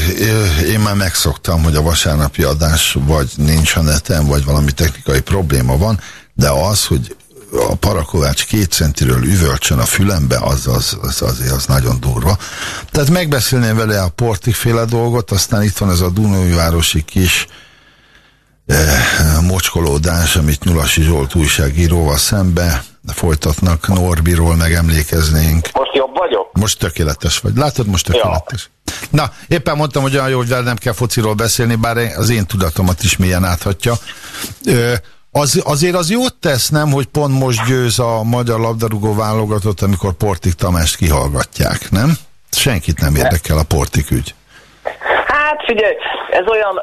én már megszoktam, hogy a vasárnapi adás vagy nincs a neten, vagy valami technikai probléma van, de az, hogy a parakovács két centiről üvölcsön a fülembe, az, az, az azért az nagyon durva. Tehát megbeszélném vele a portikféle dolgot, aztán itt van ez a Dunói-városi kis eh, mocskolódás, amit Nyulasi Zsolt újságíróval szembe folytatnak, Norbiról megemlékeznénk. Most jobb vagyok? Most tökéletes vagy. Látod, most tökéletes. Na, éppen mondtam, hogy olyan jó, hogy nem kell fociról beszélni, bár az én tudatomat is mélyen áthatja. Ö, az, azért az jót tesz, nem, hogy pont most győz a magyar labdarúgó válogatott, amikor Portik Tamást kihallgatják, nem? Senkit nem érdekel a Portik ügy. Hát figyelj, ez olyan,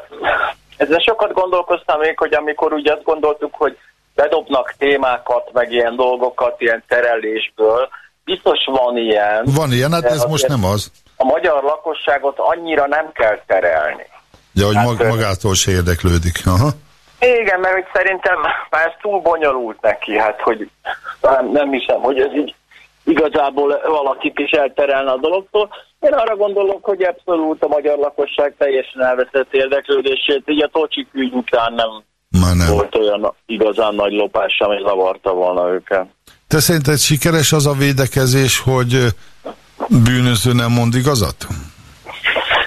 ezzel sokat gondolkoztam még, hogy amikor ugye azt gondoltuk, hogy bedobnak témákat, meg ilyen dolgokat, ilyen terelésből, biztos van ilyen. Van ilyen, hát ez most nem az. A magyar lakosságot annyira nem kell terelni. Ja, hogy Hát, mag, magától se érdeklődik. Aha. Igen, mert hogy szerintem már ez túl bonyolult neki, hát hogy nem, nem hiszem, hogy ez így igazából valakit is elterelne a dologtól. Én arra gondolok, hogy abszolút a magyar lakosság teljesen elveszett érdeklődését, így a Tocsik ügy után nem Már nem. volt olyan igazán nagy lopás, ami zavarta volna őket. Te szerinted sikeres az a védekezés, hogy bűnöző nem mond igazat?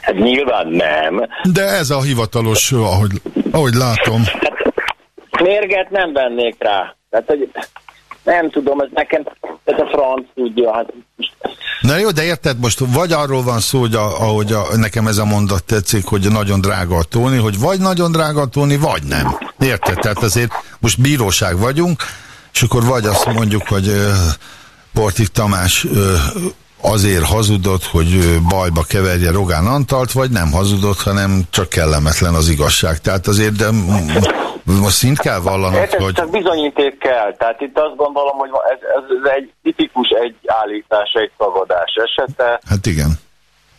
Hát nyilván nem. De ez a hivatalos, ahogy, ahogy látom. Mérget nem vennék rá. Tehát, hogy nem tudom, ez nekem, ez a franc tudja, hát Na jó, de érted, most vagy arról van szó, hogy a, ahogy a, nekem ez a mondat tetszik, hogy nagyon drága a tóni, hogy vagy nagyon drága a tóni, vagy nem. Érted? Tehát azért most bíróság vagyunk, és akkor vagy azt mondjuk, hogy uh, Portik Tamás uh, azért hazudott, hogy bajba keverje Rogán Antalt, vagy nem hazudott, hanem csak kellemetlen az igazság. Tehát azért, de most szint kell vallanod, Érted, hogy... csak bizonyíték kell. Tehát itt azt gondolom, hogy ez, ez egy tipikus egy állítás, egy tagadás esete. Hát igen.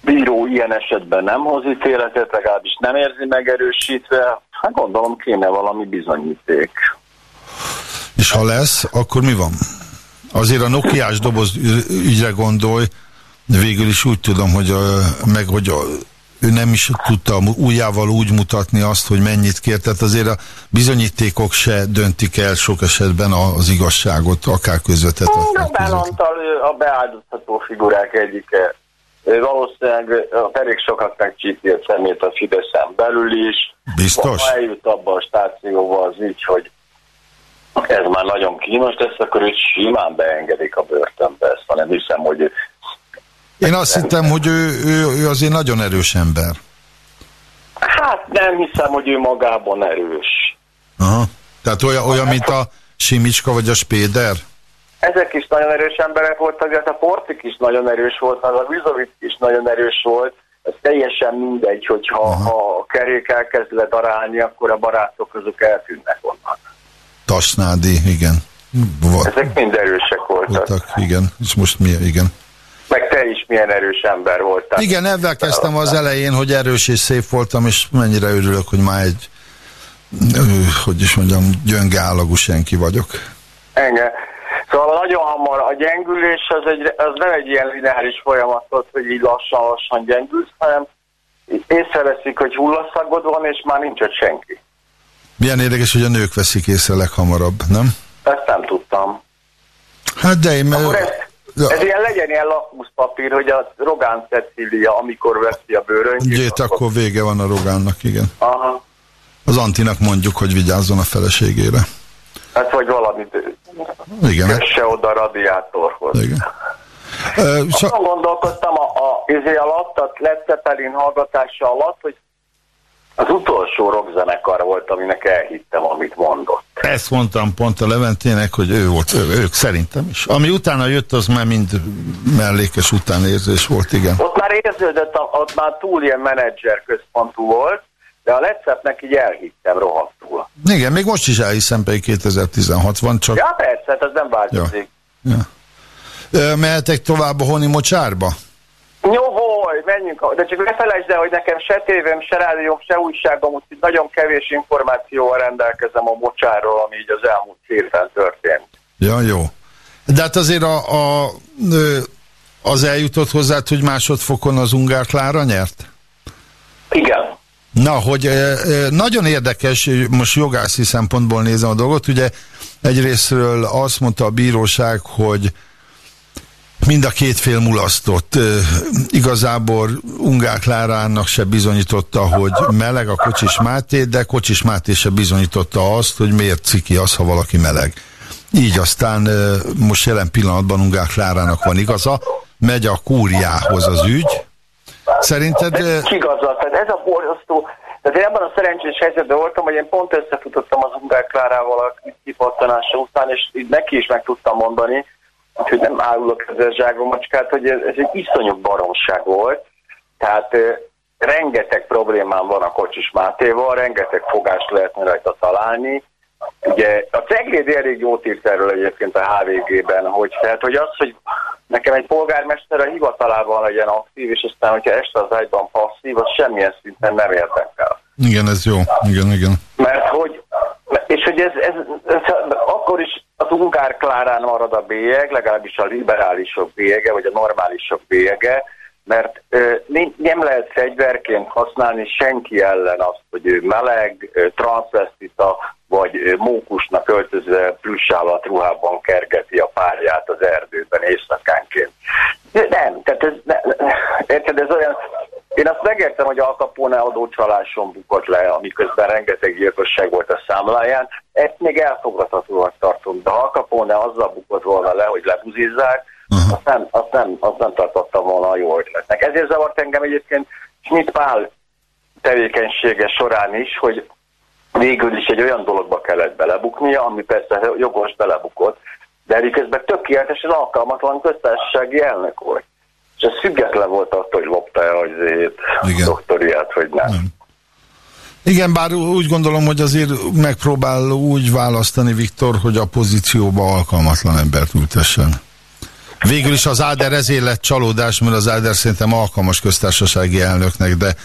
Bíró ilyen esetben nem hoz ítéletet, legalábbis nem érzi megerősítve. Hát gondolom kéne valami bizonyíték. És ha lesz, akkor mi van? Azért a Nokiás doboz ügyre gondolj, végül is úgy tudom, hogy a, meg hogy a, ő nem is tudta ujjával úgy mutatni azt, hogy mennyit kért. Tehát azért a bizonyítékok se döntik el sok esetben az igazságot, akár közvetett, közvetlen. Antal a beáldozható figurák egyike. Valószínűleg elég sokat megcsípi a szemét a Fideszen belül is. Biztos? Ha eljut abba a stációba az így, hogy ez már nagyon kínos lesz, akkor őt simán beengedik a börtönbe. Ezt nem hiszem, hogy ő- Én azt hittem, hogy ő, ő, ő azért nagyon erős ember. hát nem hiszem, hogy ő magában erős. Aha. Tehát olyan, olyan mint a Simicska vagy a Spéder? Ezek is nagyon erős emberek voltak, de a Portik is nagyon erős volt, meg a Vizovic is nagyon erős volt. Ez teljesen mindegy, hogyha ha a kerék elkezd ledarálni, akkor a barátok azok eltűnnek onnan. Tasnádi, igen. Volt, Ezek mind erősek voltak. voltak, igen. És most mi, igen. Meg te is milyen erős ember voltál. Igen, ebben kezdtem az elején, hogy erős és szép voltam, és mennyire örülök, hogy már egy, hogy is mondjam, gyönge állagú senki vagyok. Enge. Szóval nagyon hamar a gyengülés az, egy, az nem egy ilyen lineáris folyamat volt, hogy így lassan-lassan gyengülsz, hanem észreveszik, hogy hullaszagod van, és már nincs ott senki. Milyen érdekes, hogy a nők veszik észre leghamarabb, nem? Ezt nem tudtam. Hát de én... Akkor ez, Ja. ez ilyen legyen ilyen lakmuszpapír, hogy a Rogán Cecília, amikor veszi a bőröngyét. Gyét, akkor vége van a Rogánnak, igen. Aha. Az Antinak mondjuk, hogy vigyázzon a feleségére. Hát, vagy valamit Igen, hát, kösse oda a radiátorhoz. igen. So, Azon gondolkoztam a, a izé alatt, a Led Zeppelin hallgatása alatt, hogy az utolsó rockzenekar volt, aminek elhittem, amit mondott. ezt mondtam pont a Leventének, hogy ő volt, ő, ők szerintem is. Ami utána jött, az már mind mellékes utánérzés volt, igen. Ott már érződött, ott már túl ilyen menedzser központú volt, de a Led Zeppnek így elhittem rohadtul. Igen, még most is elhiszem, pedig 2016 van, csak... Ja, persze, hát az nem változik. Ja. Ö, Mehetek tovább a Honi mocsárba? Nyugodj, menjünk, de csak ne felejtsd el, hogy nekem se tévém, se rádióm, se újságom, úgyhogy nagyon kevés információval rendelkezem a mocsáról, ami így az elmúlt héten történt. Ja, jó. De hát azért a, a, az eljutott hozzád, hogy másodfokon az Ungár Klára nyert? Igen. Na, hogy nagyon érdekes, most jogászi szempontból nézem a dolgot, ugye egyrésztről azt mondta a bíróság, hogy mind a két fél mulasztott. Igazából Ungár Klárának se bizonyította, hogy meleg a Kocsis Máté, de Kocsis Máté se bizonyította azt, hogy miért ciki az, ha valaki meleg. Így aztán most jelen pillanatban Ungár Klárának van igaza, megy a kúriához az ügy. Szerinted... Ez igazad, tehát ez a borzasztó. Tehát én ebben a szerencsés helyzetben voltam, hogy én pont összefutottam az Ungár Klárával a kipattanása után, és így neki is meg tudtam mondani, úgyhogy nem árulok ezzel zságomacskát, hogy ez, ez egy iszonyú baromság volt. Tehát rengeteg problémám van a Kocsis Mátéval, rengeteg fogást lehetne rajta találni. Ugye a Cegléd elég jót írt erről egyébként a HVG-ben, hogy, tehát, hogy az, hogy nekem egy polgármester a hivatalában legyen aktív, és aztán, hogyha este az ágyban passzív, az semmilyen szinten nem érdekel. Igen, ez jó. Igen, igen. Mert hogy, és hogy ez, ez, ez akkor is az Ungár Klárán marad a bélyeg, legalábbis a liberálisok bélyege, vagy a normálisok bélyege, mert nem lehet fegyverként használni senki ellen azt, hogy ő meleg, ö, transzvestita, vagy mókusnak öltözve plüssállat ruhában kergeti a párját az erdőben éjszakánként. Nem, tehát ez, ne, ez olyan, én azt megértem, hogy Al Capone adócsaláson bukott le, amiközben rengeteg gyilkosság volt a számláján. Ezt még elfogadhatóan tartom, de Al Capone azzal bukott volna le, hogy lebuzizzák, Aha. azt nem, azt, nem, azt nem tartottam volna a jó ötletnek. Ezért zavart engem egyébként Schmidt Pál tevékenysége során is, hogy végül is egy olyan dologba kellett belebuknia, ami persze jogos belebukott, de miközben tökéletesen alkalmatlan köztársasági elnök volt. És ez független volt attól, hogy lopta el az Igen. doktoriát, vagy nem. Igen, bár úgy gondolom, hogy azért megpróbál úgy választani Viktor, hogy a pozícióba alkalmatlan embert ültessen. Végül is az Áder ezért lett csalódás, mert az Áder szerintem alkalmas köztársasági elnöknek, de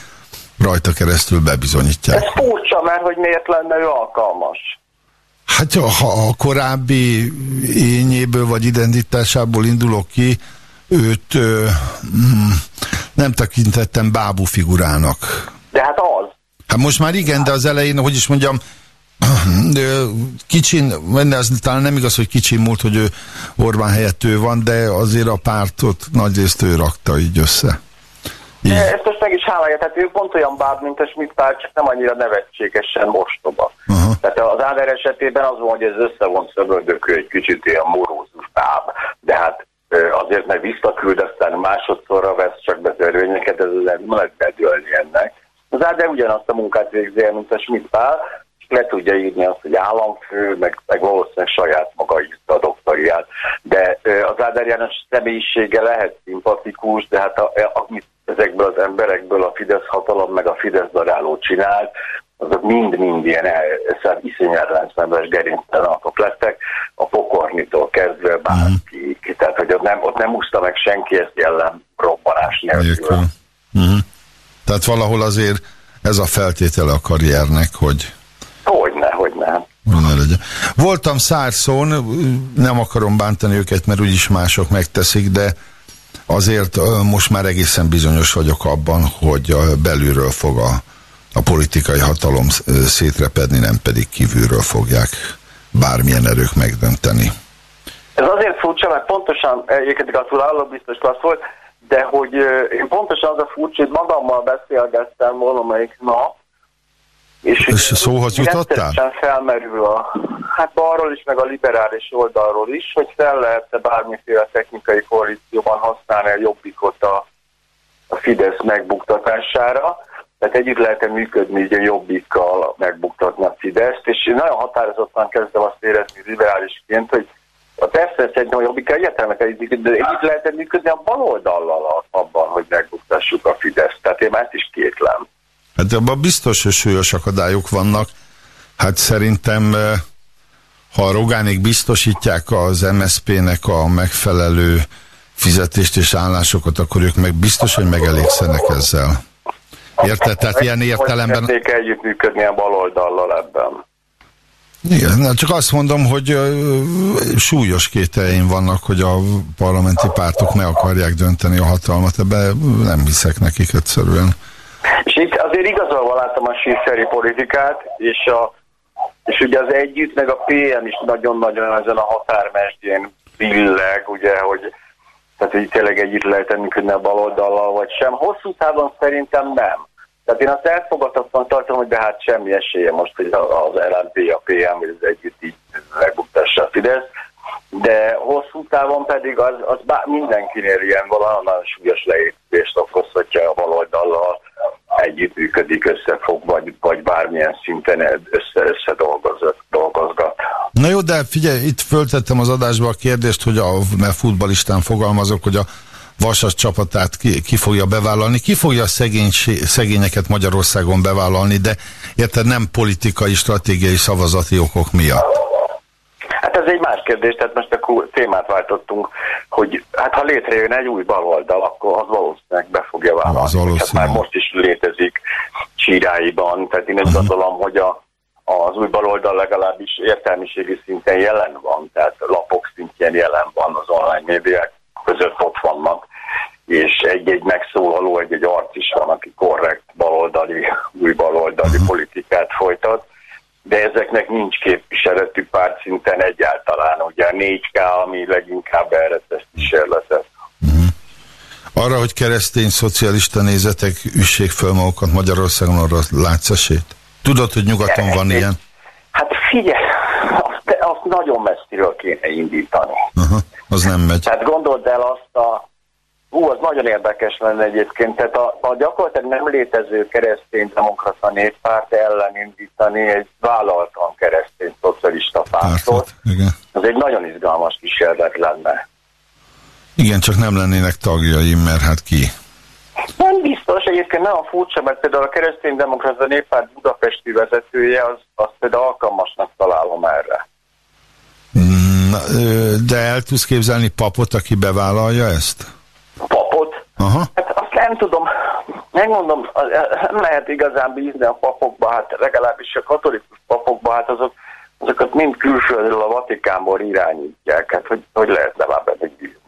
rajta keresztül bebizonyítják. Ez furcsa, mert hogy miért lenne ő alkalmas. Hát ha a korábbi ényéből vagy identitásából indulok ki, őt ö, mm, nem tekintettem bábú figurának. De hát az. Hát most már igen, de az elején, hogy is mondjam, kicsin, de az talán nem igaz, hogy kicsin múlt, hogy ő Orbán helyett ő van, de azért a pártot nagyrészt ő rakta így össze. Így. De ezt most meg is hálálja, tehát ő pont olyan báb, mint a Schmidt pár, csak nem annyira nevetségesen mostoba. Aha. Tehát az Áder esetében az van, hogy ez összevont szögöldökő egy kicsit ilyen morózus báb, de hát azért meg visszaküld, aztán másodszorra vesz csak be törvényeket, ez nem lehet bedőlni ennek. Az Áder ugyanazt a munkát végzi el, mint a Schmidt és le tudja írni azt, hogy államfő, meg, meg valószínűleg saját maga írta a doktoriát. De az Áder János személyisége lehet szimpatikus, de hát a, a, amit ezekből az emberekből a Fidesz hatalom meg a Fidesz daráló csinált, azok mind-mind ilyen el- iszonyatlan szemes gerinctelenek lettek, a pokornitól kezdve bárki. Mm. Tehát, hogy ott nem, ott nem úszta meg senki ezt jellem robbanás nélkül. Uh-huh. Tehát valahol azért ez a feltétele a karriernek, hogy Hogyne, hogyne. hogy ne legyen. Voltam szárszón, nem akarom bántani őket, mert úgyis mások megteszik, de azért most már egészen bizonyos vagyok abban, hogy belülről fog a, a politikai hatalom szétrepedni, nem pedig kívülről fogják bármilyen erők megdönteni. Ez azért furcsa, mert pontosan egyébként gratulálok, biztos klassz volt, de hogy én pontosan az a furcsa, hogy magammal beszélgettem valamelyik nap, és, És szóhoz jutottál? felmerül a, hát arról is, meg a liberális oldalról is, hogy fel lehet-e bármiféle technikai koalícióban használni a jobbikot a, a Fidesz megbuktatására, tehát együtt lehet-e működni így a jobbikkal megbuktatni a Fideszt, és én nagyon határozottan kezdem azt érezni liberálisként, hogy a persze szerintem a jobbik egyetemek együtt, de együtt lehet működni a baloldallal abban, hogy megbuktassuk a Fideszt. Tehát én már ezt is kétlem. Hát abban biztos, hogy súlyos akadályok vannak. Hát szerintem, eh, ha a Rogánik biztosítják az MSZP-nek a megfelelő fizetést és állásokat, akkor ők meg biztos, hogy megelégszenek ezzel. Érted? Tehát ilyen értelemben... Hogy együttműködni a baloldallal ebben. Igen, na, csak azt mondom, hogy ö, súlyos kételjeim vannak, hogy a parlamenti pártok meg akarják dönteni a hatalmat, ebbe nem hiszek nekik egyszerűen. És itt azért igazolva láttam a síszeri politikát, és, a, és ugye az együtt, meg a PM is nagyon-nagyon ezen a határmesdjén billeg, ugye, hogy tehát hogy tényleg együtt lehet működni a baloldallal, vagy sem. Hosszú távon szerintem nem. Tehát én azt elfogadhatóan tartom, hogy de hát semmi esélye most, hogy az LNP, a PM, vagy az együtt így megbuktassa a Fidesz, de hosszú távon pedig az, az bár mindenkinél ilyen valami nagyon súlyos leépítést okozhatja a baloldallal, együttműködik, összefog, vagy, vagy bármilyen szinten össze-össze dolgozgat. Na jó, de figyelj, itt föltettem az adásba a kérdést, hogy a mert futbalistán fogalmazok, hogy a Vasas csapatát ki, ki fogja bevállalni, ki fogja a szegényeket Magyarországon bevállalni, de érted, nem politikai, stratégiai, szavazati okok miatt. Hát ez egy más kérdés, tehát most akkor témát váltottunk, hogy hát ha létrejön egy új baloldal, akkor az valószínűleg be fogja vállalni. Az Hát valószínű. már most is létezik Csiráiban, tehát én azt Mhm. gondolom, hogy a, az új baloldal legalábbis értelmiségi szinten jelen van, tehát lapok szintjén jelen van az online médiák között ott vannak, és egy-egy megszólaló, egy-egy arc is van, aki korrekt baloldali, új baloldali Mhm. politikát folytat, de ezeknek nincs képviseletű párt szinten egyáltalán. Ugye a 4K, ami leginkább erre tesz kísérletet. Arra, hogy keresztény szocialista nézetek üssék föl magukat Magyarországon, arra látsz esélyt? Tudod, hogy nyugaton van ilyen? Hát figyelj, azt, azt nagyon messziről kéne indítani. Aha, az nem megy. Tehát gondold el azt a... Hú, az nagyon érdekes lenne egyébként. Tehát a, a gyakorlatilag nem létező keresztény-demokrata néppárt ellen indítani egy vállaltan keresztény szocialista pártot. Az egy nagyon izgalmas kísérlet lenne. Igen, csak nem lennének tagjai, mert hát ki? Nem biztos, egyébként nagyon furcsa, mert például a kereszténydemokrata néppárt budapesti vezetője, az, az például alkalmasnak találom erre. Mm, De el tudsz képzelni papot, aki bevállalja ezt? Papot? Aha. Hát azt nem tudom, megmondom, az- nem lehet igazán bízni a papokba, hát legalábbis a katolikus papokba, hát azok, azokat mind külföldről a Vatikánból irányítják, hát hogy, hogy lehetne már benne bízni.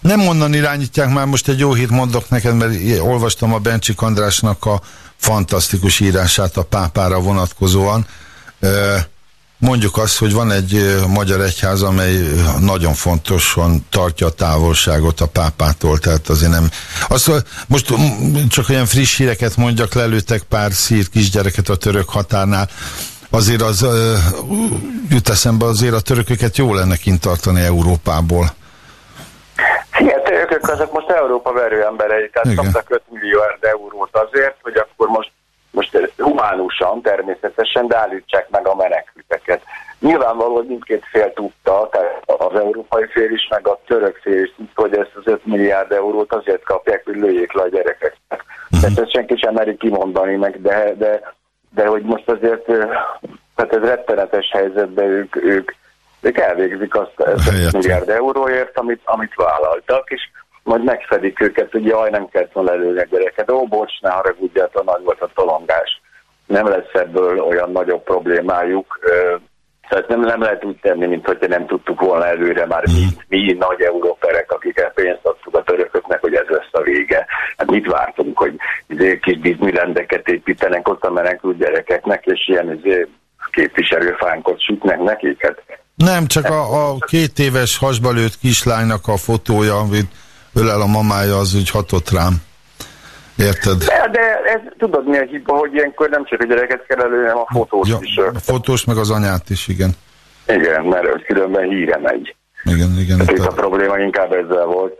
Nem onnan irányítják, már most egy jó hírt mondok neked, mert olvastam a Bencsik Andrásnak a fantasztikus írását a pápára vonatkozóan. Mondjuk azt, hogy van egy magyar egyház, amely nagyon fontosan tartja a távolságot a pápától, tehát azért nem... Azt, most csak olyan friss híreket mondjak, lelőttek pár szír kisgyereket a török határnál, azért az jut eszembe, azért a törököket jó lenne kint tartani Európából. Figyelj, ők azok most Európa verő emberei, tehát Igen. kaptak 5 millió eurót azért, hogy akkor most, most humánusan természetesen, de állítsák meg a menekülteket. Nyilvánvaló, hogy mindkét fél tudta, tehát az európai fél is, meg a török fél is tudta, hogy ezt az 5 milliárd eurót azért kapják, hogy lőjék le a gyerekeknek. Tehát ezt senki sem meri kimondani meg, de, de, de hogy most azért, tehát ez rettenetes helyzetben ők, ők, ők elvégzik azt a milliárd euróért, amit, amit vállaltak, és majd megfedik őket, hogy jaj, nem kellett volna előni a gyereket. Ó, bocs, ne haragudját, nagy volt a tolongás. Nem lesz ebből olyan nagyobb problémájuk. Tehát nem, nem lehet úgy tenni, mint hogyha nem tudtuk volna előre már mi, mi nagy európerek, akik el pénzt adtuk a törököknek, hogy ez lesz a vége. Hát mit vártunk, hogy izé kis Disneylandeket építenek ott a menekült gyerekeknek, és ilyen izé képviselőfánkot sütnek nekik? Hát Nem, csak a, a két éves hasba lőtt kislánynak a fotója, amit ölel a mamája, az úgy hatott rám. Érted? De, de ez tudod mi a hiba, hogy ilyenkor nem csak a gyereket kell előni, hanem a fotót Ja, is. a fotós meg az anyát is, igen. Igen, mert különben híre megy. Igen, igen. Tehát itt a probléma inkább ezzel volt,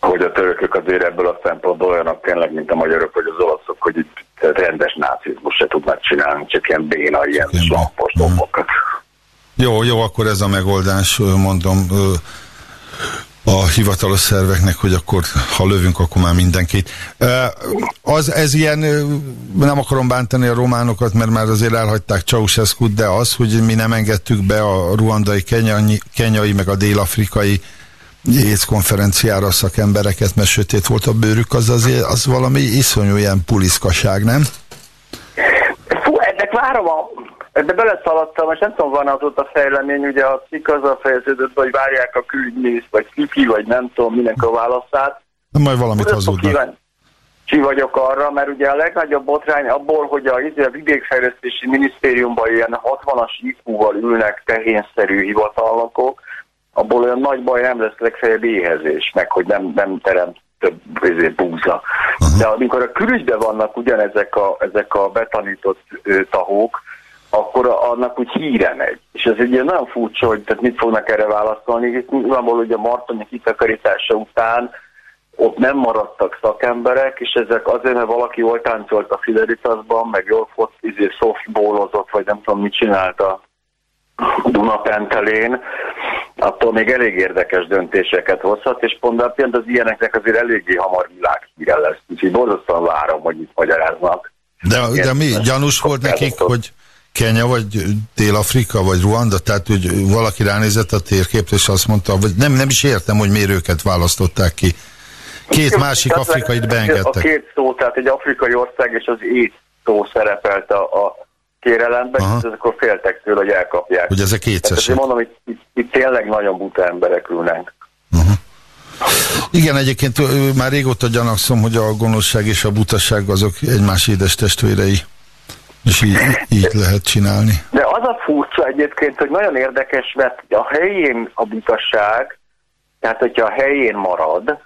hogy a törökök azért ebből a szempontból olyanok tényleg, mint a magyarok vagy az olaszok, hogy itt rendes nácizmus se tudnak csinálni, csak ilyen béna, ilyen slampos dolgokat. Jó, jó, akkor ez a megoldás, mondom, a hivatalos szerveknek, hogy akkor, ha lövünk, akkor már mindenkit. Az, ez ilyen, nem akarom bántani a románokat, mert már azért elhagyták ceausescu de az, hogy mi nem engedtük be a ruandai, kenyai, kenyai meg a dél-afrikai AIDS konferenciára szakembereket, mert sötét volt a bőrük, az azért, az valami iszonyú ilyen puliszkaság, nem? Fú, ennek várom a... Ebbe beleszaladtam, és nem tudom, van azóta fejlemény, ugye a cikk azzal fejeződött, hogy várják a külügyminiszter, vagy Kiki, vagy nem tudom, minek a válaszát. Na, majd valamit hazudnak. kíváncsi vagyok arra, mert ugye a legnagyobb botrány abból, hogy a, izé, a vidékfejlesztési minisztériumban ilyen 60-as IQ-val ülnek tehénszerű hivatalnokok, abból olyan nagy baj nem lesz legfeljebb éhezés, meg hogy nem, nem teremt több izé, búza. De amikor a külügyben vannak ugyanezek a, ezek a betanított tahók, akkor annak úgy híre megy. És ez egy ilyen nagyon furcsa, hogy tehát mit fognak erre válaszolni. Itt nyilvánvaló, hogy a Martonyi kitakarítása után ott nem maradtak szakemberek, és ezek azért, mert valaki jól táncolt a Fidelitasban, meg jól fot, izé, softballozott, vagy nem tudom, mit csinált a Dunapentelén, attól még elég érdekes döntéseket hozhat, és pont pont az ilyeneknek azért eléggé hamar világhíre lesz. Úgyhogy borzasztóan várom, hogy itt magyaráznak. De, de mi, gyanús volt nekik, hogy Kenya, vagy Dél-Afrika, vagy Ruanda, tehát hogy valaki ránézett a térképre, és azt mondta, vagy nem, nem is értem, hogy miért őket választották ki. Két másik Tehát afrikait A beengedtek. két szó, tehát egy afrikai ország és az ét szó szerepelt a, a kérelemben, Aha. és akkor féltek tőle, hogy elkapják. Hogy ezek Tehát kétszesek. azért mondom, itt, itt, itt tényleg nagyon buta emberek ülnek. Igen, egyébként már régóta gyanakszom, hogy a gonoszság és a butaság azok egymás édes testvérei. És így, így lehet csinálni. De az a furcsa egyébként, hogy nagyon érdekes, mert a helyén a butaság, tehát hogyha a helyén marad,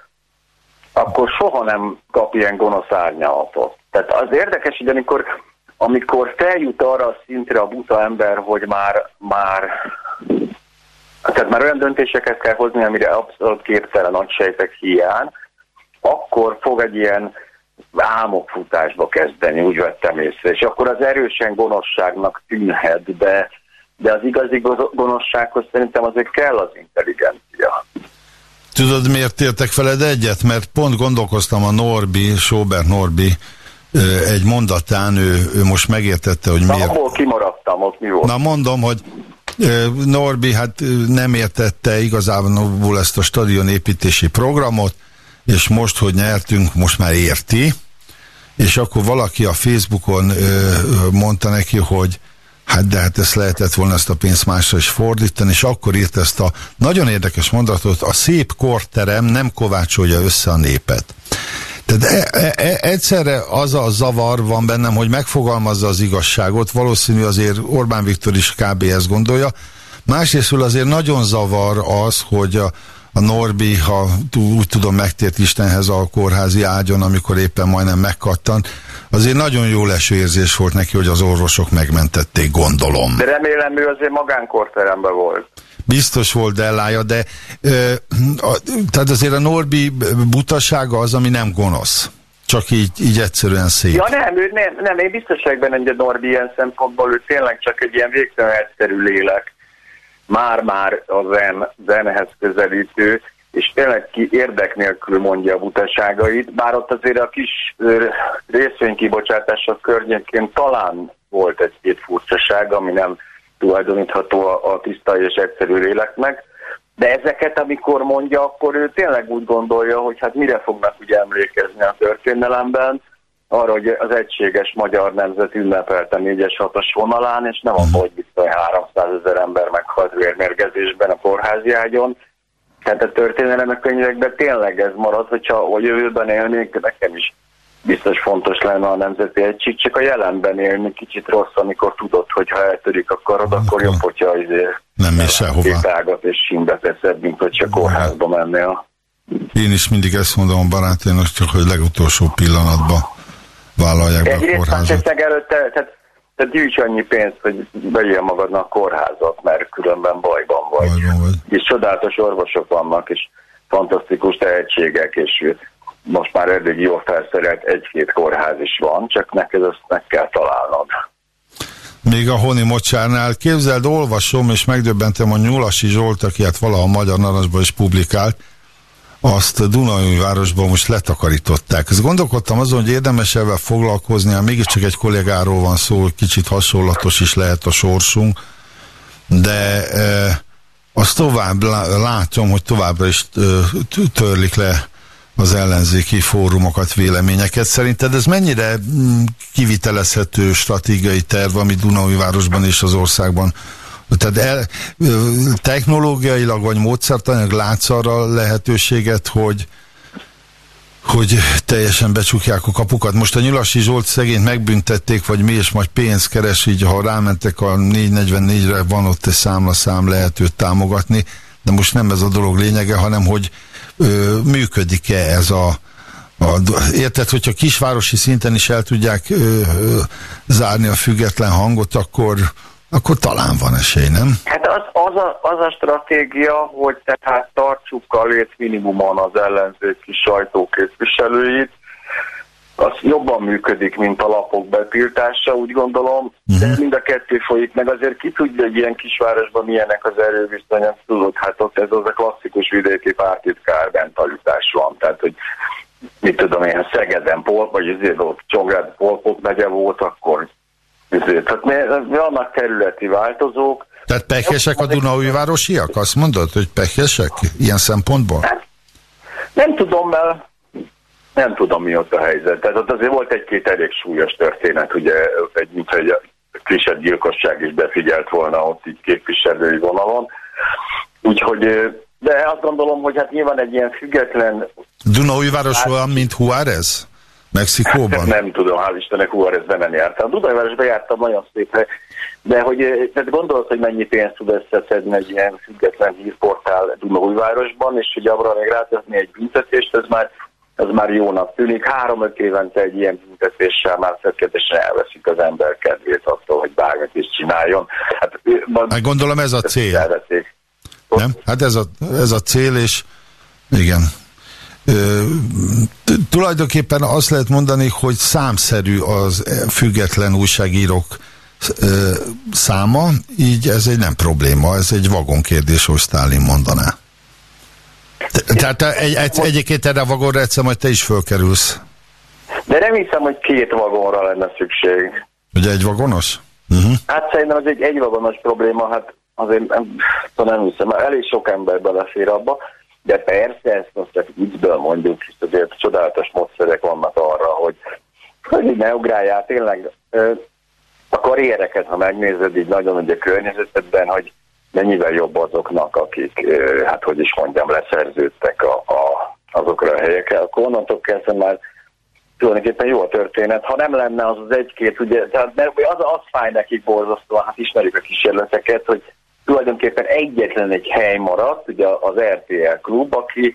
akkor soha nem kap ilyen gonosz árnyalatot. Tehát az érdekes, hogy amikor, amikor feljut arra a szintre a buta ember, hogy már, már tehát már olyan döntéseket kell hozni, amire abszolút képtelen agysejtek hiány, akkor fog egy ilyen álmokfutásba kezdeni, úgy vettem észre. És akkor az erősen gonoszságnak tűnhet, de, de az igazi go- gonoszsághoz szerintem azért kell az intelligencia. Tudod, miért értek veled egyet? Mert pont gondolkoztam a Norbi, Sobert Norbi egy mondatán, ő, ő most megértette, hogy Na, miért. abból kimaradtam, ott mi volt? Na mondom, hogy Norbi hát nem értette igazából ezt a stadionépítési programot, és most, hogy nyertünk, most már érti, és akkor valaki a Facebookon ö, mondta neki, hogy Hát de hát ezt lehetett volna ezt a pénzt másra is fordítani, és akkor írt ezt a nagyon érdekes mondatot, a szép korterem nem kovácsolja össze a népet. Tehát e, e, e, egyszerre az a zavar van bennem, hogy megfogalmazza az igazságot, valószínű azért Orbán Viktor is kb. ezt gondolja, másrésztül azért nagyon zavar az, hogy a, a Norbi, ha úgy tudom, megtért Istenhez a kórházi ágyon, amikor éppen majdnem megkattant, azért nagyon jó leső érzés volt neki, hogy az orvosok megmentették, gondolom. De remélem ő azért magánkorteremben volt. Biztos volt Dellája, de ö, a, tehát azért a Norbi butasága az, ami nem gonosz. Csak így, így egyszerűen szép. Ja nem, ő nem, nem, én biztos vagyok benne, hogy a Norbi ilyen szempontból ő tényleg csak egy ilyen végtelen egyszerű lélek. Már-már a zen, zenhez közelítő, és tényleg ki érdek nélkül mondja a butaságait, bár ott azért a kis ö, részvénykibocsátások környékén talán volt egy-két furcsaság, ami nem tulajdonítható a, a tiszta és egyszerű léleknek, de ezeket, amikor mondja, akkor ő tényleg úgy gondolja, hogy hát mire fognak ugye emlékezni a történelemben, arra, hogy az egységes magyar nemzet ünnepelte 4-es 6-as vonalán, és nem abban, hogy bizony 300 ezer ember meghalt vérmérgezésben a kórházi ágyon. Tehát a történelem könyvekben tényleg ez marad, hogyha a jövőben élnék, nekem is biztos fontos lenne a nemzeti egység, csak a jelenben élni kicsit rossz, amikor tudod, hogy ha eltörik a karod, akkor jobb, hogyha izé Nem mész sehová. két ágat és sínbe teszed, mint hogyha kórházba mennél. Én is mindig ezt mondom a baráténak, csak hogy legutolsó pillanatban vállalják be a Egyrészt kórházat. másrészt előtte, tehát, tehát gyűjts annyi pénzt, hogy vegyél magadnak kórházat, mert különben bajban vagy. Bajban vagy. És csodálatos orvosok vannak, és fantasztikus tehetségek, és most már eddig jól felszerelt egy-két kórház is van, csak neked ezt meg kell találnod. Még a Honi Mocsárnál képzeld, olvasom, és megdöbbentem a Nyulasi Zsolt, aki hát valaha a Magyar Narancsban is publikált, azt Dunajvárosban most letakarították. Ezt gondolkodtam azon, hogy érdemes ebben foglalkozni, hát mégiscsak egy kollégáról van szó, kicsit hasonlatos is lehet a sorsunk, de e, azt tovább lá- látom, hogy továbbra is e, törlik le az ellenzéki fórumokat, véleményeket. Szerinted ez mennyire kivitelezhető stratégiai terv, ami Dunaújvárosban és az országban tehát el, technológiailag vagy módszertanilag látsz arra lehetőséget, hogy hogy teljesen becsukják a kapukat. Most a Nyulasi Zsolt szegényt megbüntették, vagy mi, és majd pénzt keres, így ha rámentek a 444-re, van ott egy számlaszám, lehet őt támogatni, de most nem ez a dolog lényege, hanem hogy működik-e ez a, a, érted, hogyha kisvárosi szinten is el tudják ö, ö, zárni a független hangot, akkor, akkor talán van esély, nem? Hát az, az, a, az a stratégia, hogy tehát tartsuk a létminimumon az ellenzéki sajtóképviselőit, az jobban működik, mint a lapok betiltása, úgy gondolom, de mind a kettő folyik, meg. Azért ki tudja, hogy ilyen kisvárosban milyenek az erőviszonyok, tudod, hát ott ez az a klasszikus vidéki pártitkár mentalitás van, tehát hogy mit tudom én, Szegeden Pol, vagy azért ott Csongrád Polpok megye volt, akkor ezért, tehát mi- vannak területi változók, Tehát pekesek a Dunaújvárosiak? Azt mondod, hogy pekesek? Ilyen szempontból? Nem tudom, mert nem tudom, mi ott a helyzet. Tehát ott azért volt egy-két elég súlyos történet, ugye, egy, mint egy kisebb gyilkosság is befigyelt volna ott így képviselői vonalon. Úgyhogy, de azt gondolom, hogy hát nyilván egy ilyen független, Dunaújváros olyan, mint Juárez? Mexikóban? nem tudom, hál' Istennek Juarezben nem jártam. Dunajvárosban jártam, nagyon szép hely. De hogy ö, tehát gondolod, hogy mennyi pénzt tud összeszedni egy ilyen független hírportál Dunaújvárosban, és hogy abra még rátenni egy büntetést, ez már ez már jónak tűnik. Három-öt évente egy ilyen büntetéssel már tökéletesen elveszik az ember kedvét attól, hogy bármit is csináljon. Hát, ő- Hát gondolom ez a cél. Nem? Hát ez a, ez a cél, és igen. Ö, tulajdonképpen azt lehet mondani, hogy számszerű az független újságírók ö, száma, így ez egy nem probléma, ez egy vagonkérdés, hogy Sztálin mondaná. Te- Tehát te egy, egy, egyébként erre a vagonra egyszer majd te is fölkerülsz. De nem hiszem, hogy két vagonra lenne szükség. Ugye egy vagonos? Uh-huh. Hát szerintem ez egy egyvagonos probléma, hát azért nem, nem hiszem, elég sok ember belefér abba, de persze ezt most csak viccből mondjuk, és azért csodálatos módszerek vannak arra, hogy, hogy ne ugráljál, tényleg a karriereket, ha megnézed így nagyon ugye környezetedben, hogy mennyivel jobb azoknak, akik, hát hogy is mondjam, leszerződtek a, a, azokra a helyekre, akkor onnantól kezdve már tulajdonképpen jó a történet. Ha nem lenne az az egy-két, ugye, tehát mert az, az fáj nekik borzasztóan, hát ismerjük a kísérleteket, hogy tulajdonképpen egyetlen egy hely maradt, ugye az RTL klub, aki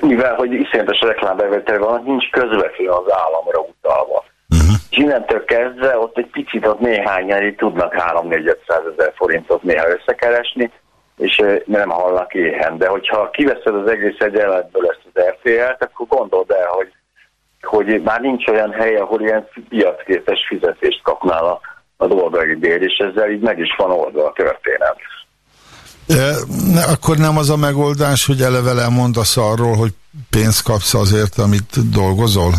mivel hogy iszonyatos reklámbevétel van, nincs közvetlenül az államra utalva. Uh-huh. És innentől kezdve ott egy picit ott néhányan így tudnak 3-4-500 ezer forintot néha összekeresni, és nem hallnak éhen. De hogyha kiveszed az egész egyenletből ezt az RTL-t, akkor gondold el, hogy, hogy már nincs olyan hely, ahol ilyen piacképes fizetést kapnál a, a dolgaidért, és ezzel így meg is van oldva a történet. E, ne, akkor nem az a megoldás, hogy eleve lemondasz arról, hogy pénzt kapsz azért, amit dolgozol?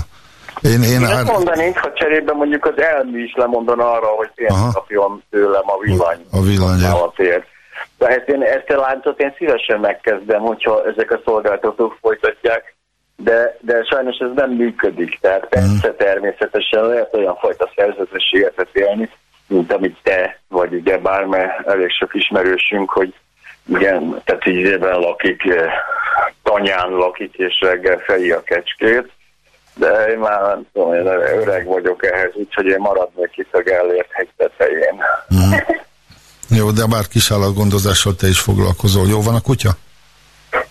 Én, én Én ár... mondanék, ha cserébe mondjuk az elmű is lemondana arra, hogy Aha. pénzt kapjon tőlem a villany. A. De ezt, én, ezt a láncot én szívesen megkezdem, hogyha ezek a szolgáltatók folytatják, de, de sajnos ez nem működik. Tehát persze természetesen lehet olyan fajta szerzetességet élni, mint amit te, vagy ugye bármely elég sok ismerősünk, hogy igen, tehát így évben lakik, eh, tanyán lakik, és reggel feli a kecskét, de én már nem tudom, én öreg vagyok ehhez, úgyhogy én maradnék itt a Gellért hegy tetején. Jó, de bár kisállatgondozással te is foglalkozol. Jó van a kutya?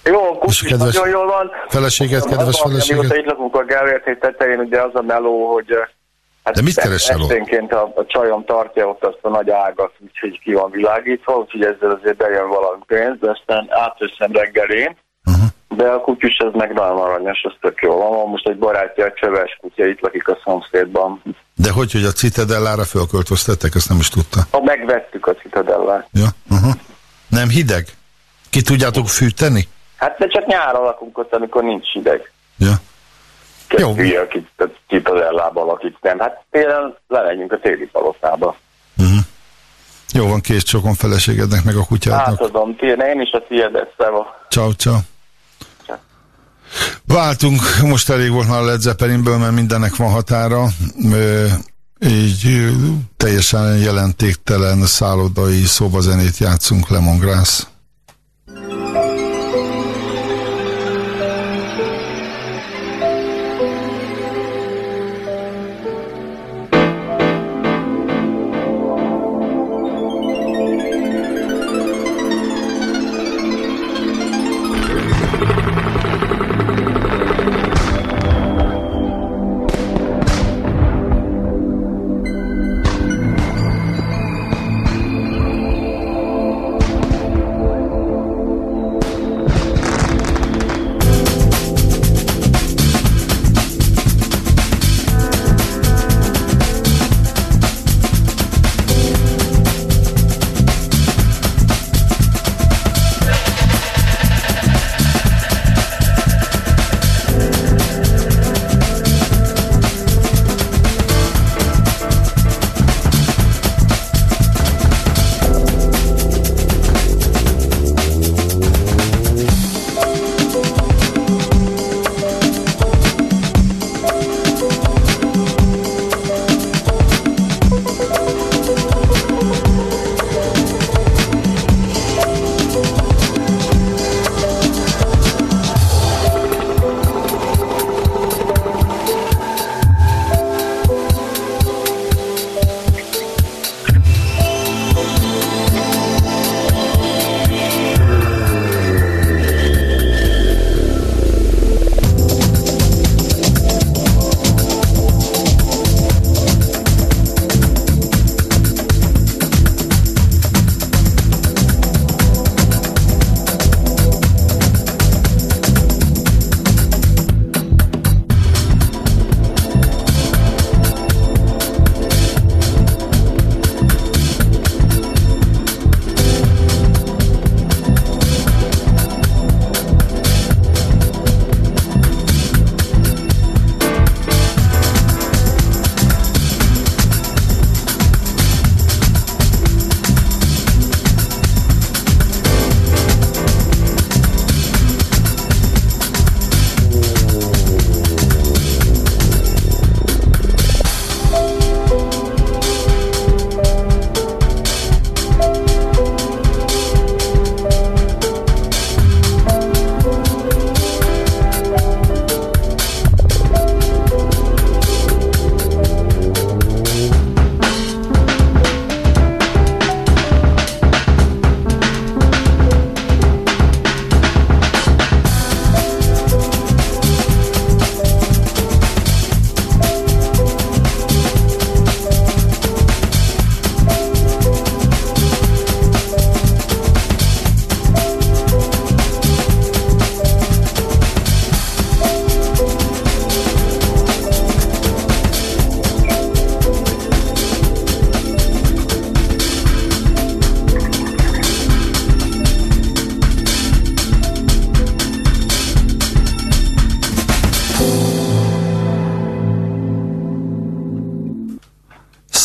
Jó, kus kedves nagyon jól van. feleséged, Az kedves van, feleséged? Mióta itt lakunk a Gellért hegy tetején, ugye az a meló, hogy eh, hát De mit keresel ott? esténként a, a csajom tartja ott azt a nagy ágat, úgyhogy ki van világítva, úgyhogy ezzel azért bejön valami pénz, de aztán átveszem reggelén. Uh-huh. De a kutyus az meg nagyon aranyos, az tök jó van. Most egy barátja, a csöves kutya, itt lakik a szomszédban. De hogy, hogy a Citadellára fölköltöztettek, ezt nem is tudta. Ha megvettük a citadellát. Ja? Uh-huh. Nem hideg? Ki tudjátok fűteni? Hát de csak nyáron lakunk ott, amikor nincs hideg. Ja. Jó. Hülye, akik a citadellában lakik, nem. Hát télen lemegyünk a téli palotába. Uh-huh. Jó van, kész csokon feleségednek meg a kutyádnak. Átadom, ti, én is a tiédet, szeva. Ciao, ciao. Váltunk, most elég volt már a Led Zeppelinből, mert mindennek van határa. Ö, így teljesen jelentéktelen szállodai szobazenét játszunk Lemongrass.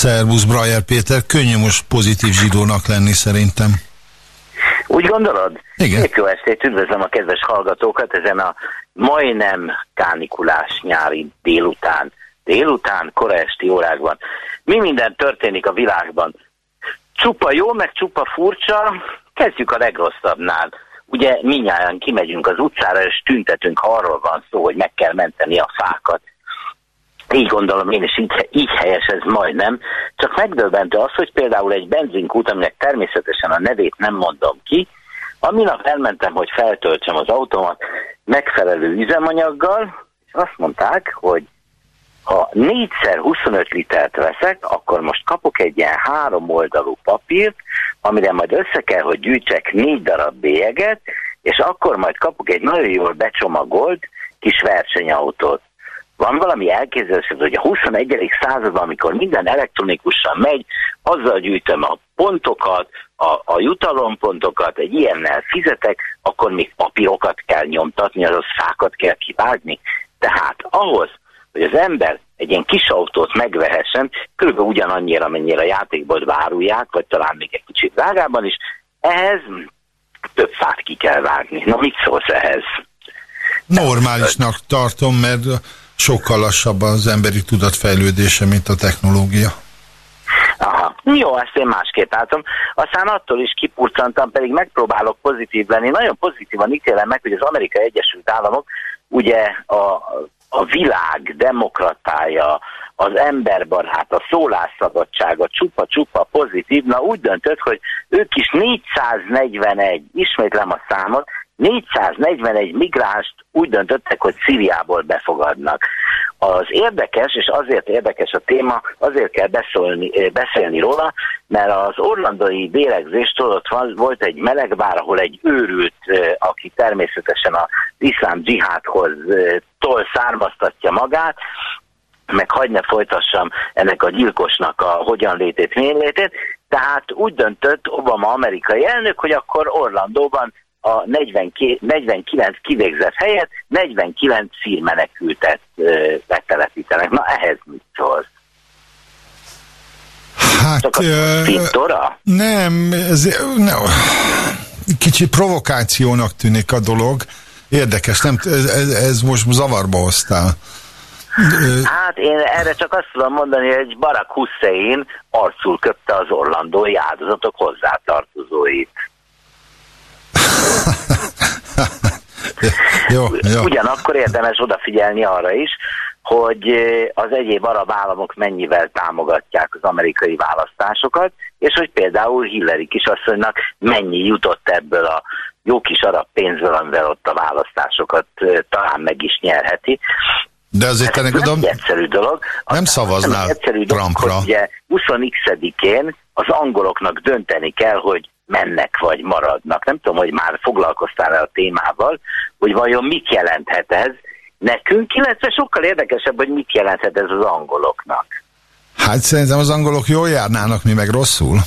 Szervusz, Brajer Péter, könnyű most pozitív zsidónak lenni szerintem. Úgy gondolod? Igen. Szép jó estét, üdvözlöm a kedves hallgatókat ezen a majdnem kánikulás nyári délután. Délután, kora esti órákban. Mi minden történik a világban? Csupa jó, meg csupa furcsa, kezdjük a legrosszabbnál. Ugye minnyáján kimegyünk az utcára, és tüntetünk, ha arról van szó, hogy meg kell menteni a fákat. Így gondolom én is, így, így helyes ez majdnem. Csak megdöbbentő az, hogy például egy benzinkút, aminek természetesen a nevét nem mondom ki, aminap elmentem, hogy feltöltsem az autómat megfelelő üzemanyaggal, és azt mondták, hogy ha négyszer 25 litert veszek, akkor most kapok egy ilyen három oldalú papírt, amire majd össze kell, hogy gyűjtsek négy darab bélyeget, és akkor majd kapok egy nagyon jól becsomagolt kis versenyautót. Van valami elképzelésed, hogy a 21. században, amikor minden elektronikusan megy, azzal gyűjtöm a pontokat, a, a jutalompontokat, egy ilyennel fizetek, akkor még papírokat kell nyomtatni, azaz szákat kell kivágni. Tehát ahhoz, hogy az ember egy ilyen kis autót megvehessen, kb. ugyanannyira, mennyire a játékból árulják, vagy talán még egy kicsit drágában is, ehhez több fát ki kell vágni. Na mit szólsz ehhez? Normálisnak tartom, mert sokkal lassabb az emberi tudat fejlődése, mint a technológia. Aha. Jó, ezt én másképp látom. Aztán attól is kipurcantam, pedig megpróbálok pozitív lenni. Nagyon pozitívan ítélem meg, hogy az Amerikai Egyesült Államok ugye a, a világ demokratája, az emberbarát, a szólásszabadsága csupa-csupa pozitív, na úgy döntött, hogy ők is 441, ismétlem a számot, 441 migránst úgy döntöttek, hogy Szíriából befogadnak. Az érdekes, és azért érdekes a téma, azért kell beszélni, eh, beszélni róla, mert az orlandoi bélegzés tudott van, volt egy melegbár, ahol egy őrült, eh, aki természetesen az iszlám dzsihádhoz eh, tol származtatja magát, meg hagyd folytassam ennek a gyilkosnak a hogyan létét, milyen létét. Tehát úgy döntött Obama amerikai elnök, hogy akkor Orlandóban a 42, 49 kivégzett helyet 49 szírmenekültet ö, betelepítenek. Na ehhez mit szólsz? Hát, Csak a ö, nem, ez, no, kicsi provokációnak tűnik a dolog. Érdekes, nem, ez, ez, ez most zavarba hoztál. Hát én erre csak azt tudom mondani, hogy Barack Hussein arcul köpte az orlandói áldozatok hozzátartozóit. jó, jó. Ugyanakkor érdemes odafigyelni arra is, hogy az egyéb arab államok mennyivel támogatják az amerikai választásokat, és hogy például Hillary kisasszonynak mennyi jutott ebből a jó kis arab pénzből, amivel ott a választásokat talán meg is nyerheti. De azért Ez neked nem egyszerű dolog. Aztán szavaznál nem egy egyszerű dolog, Trumpra. hogy Ugye 20-én az angoloknak dönteni kell, hogy mennek vagy maradnak. Nem tudom, hogy már foglalkoztál-e a témával, hogy vajon mit jelenthet ez nekünk, illetve sokkal érdekesebb, hogy mit jelenthet ez az angoloknak. Hát szerintem az angolok jól járnának, mi meg rosszul.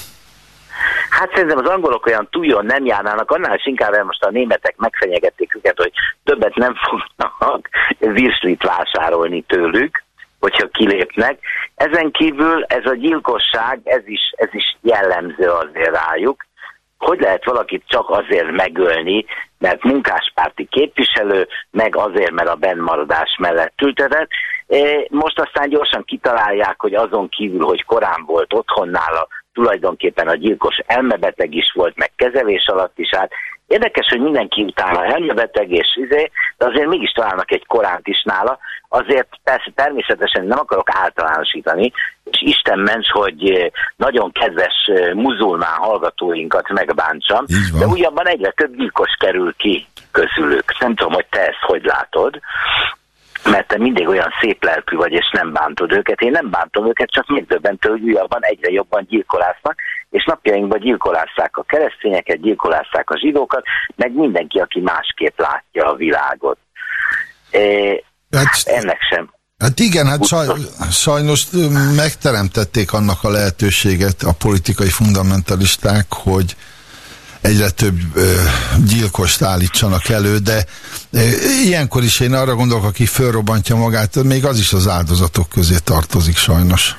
Hát szerintem az angolok olyan túljon nem járnának, annál is inkább el most a németek megfenyegették őket, hogy többet nem fognak virslit vásárolni tőlük, hogyha kilépnek. Ezen kívül ez a gyilkosság, ez is, ez is jellemző azért rájuk. Hogy lehet valakit csak azért megölni, mert munkáspárti képviselő, meg azért, mert a bennmaradás mellett ültetett. Most aztán gyorsan kitalálják, hogy azon kívül, hogy korán volt otthon nála, tulajdonképpen a gyilkos elmebeteg is volt, meg kezelés alatt is állt. Érdekes, hogy mindenki utána elmebeteg, és izé, de azért mégis találnak egy koránt is nála. Azért persze természetesen nem akarok általánosítani, és Isten ments, hogy eh, nagyon kedves eh, muzulmán hallgatóinkat megbántsam, de újabban egyre több gyilkos kerül ki közülük. Nem tudom, hogy te ezt hogy látod mert te mindig olyan szép lelkű vagy, és nem bántod őket. Én nem bántom őket, csak megdöbbentő, hogy újabban egyre jobban gyilkolásznak, és napjainkban gyilkolásszák a keresztényeket, gyilkolásszák a zsidókat, meg mindenki, aki másképp látja a világot. E, Hát, ennek sem. hát igen, hát saj, sajnos megteremtették annak a lehetőséget a politikai fundamentalisták, hogy egyre több ö, gyilkost állítsanak elő, de ö, ilyenkor is én arra gondolok, aki fölrobbantja magát, még az is az áldozatok közé tartozik sajnos.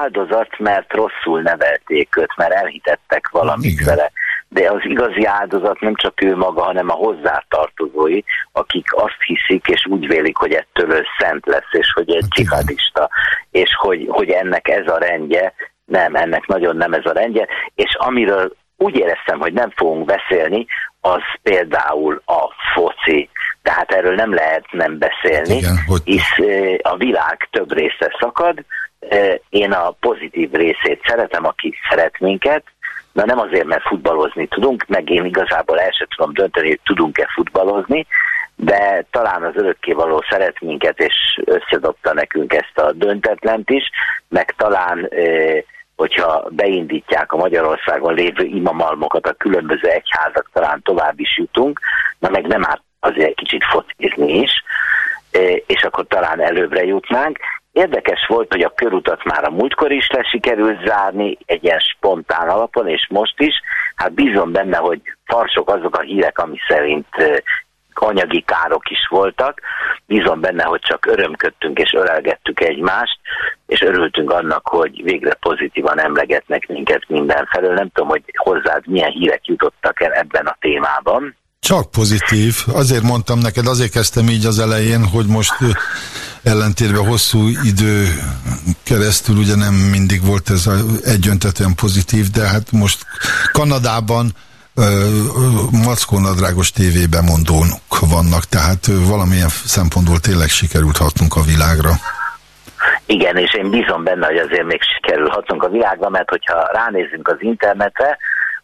Áldozat, mert rosszul nevelték őt, mert elhitettek valamit Igen. vele. De az igazi áldozat nem csak ő maga, hanem a hozzátartozói, akik azt hiszik és úgy vélik, hogy ettől ő szent lesz, és hogy egy Hát igen. dzsihadista, és hogy, hogy ennek ez a rendje, nem, ennek nagyon nem ez a rendje, és amiről úgy éreztem, hogy nem fogunk beszélni, az például a foci. Tehát erről nem lehet nem beszélni, Igen, hogy- hisz eh, a világ több része szakad. Én a pozitív részét szeretem, aki szeret minket, Na nem azért, mert futballozni tudunk, meg én igazából el sem tudom dönteni, hogy tudunk-e futballozni, de talán az örökkévaló szeret minket, és összedobta nekünk ezt a döntetlent is, meg talán, hogyha beindítják a Magyarországon lévő imamalmokat, a különböző egyházak, talán tovább is jutunk, na meg nem árt azért kicsit focizni is, és akkor talán előbbre jutnánk. Érdekes volt, hogy a körutat már a múltkor is le sikerült zárni, egy ilyen spontán alapon, és most is. Hát bízom benne, hogy farsok azok a hírek, ami szerint anyagi károk is voltak. Bízom benne, hogy csak örömködtünk és ölelgettük egymást, és örültünk annak, hogy végre pozitívan emlegetnek minket mindenfelől. Nem tudom, hogy hozzád milyen hírek jutottak el ebben a témában. Csak pozitív. Azért mondtam neked, azért kezdtem így az elején, hogy most ellentétben hosszú idő keresztül ugye nem mindig volt ez a egyöntetően pozitív, de hát most Kanadában ö, ö, mackónadrágos tévébemondók vannak, tehát valamilyen szempontból tényleg sikerült hatnunk a világra. Igen, és én bízom benne, hogy azért még sikerülhatunk a világba, mert hogyha ránézzünk az internetre,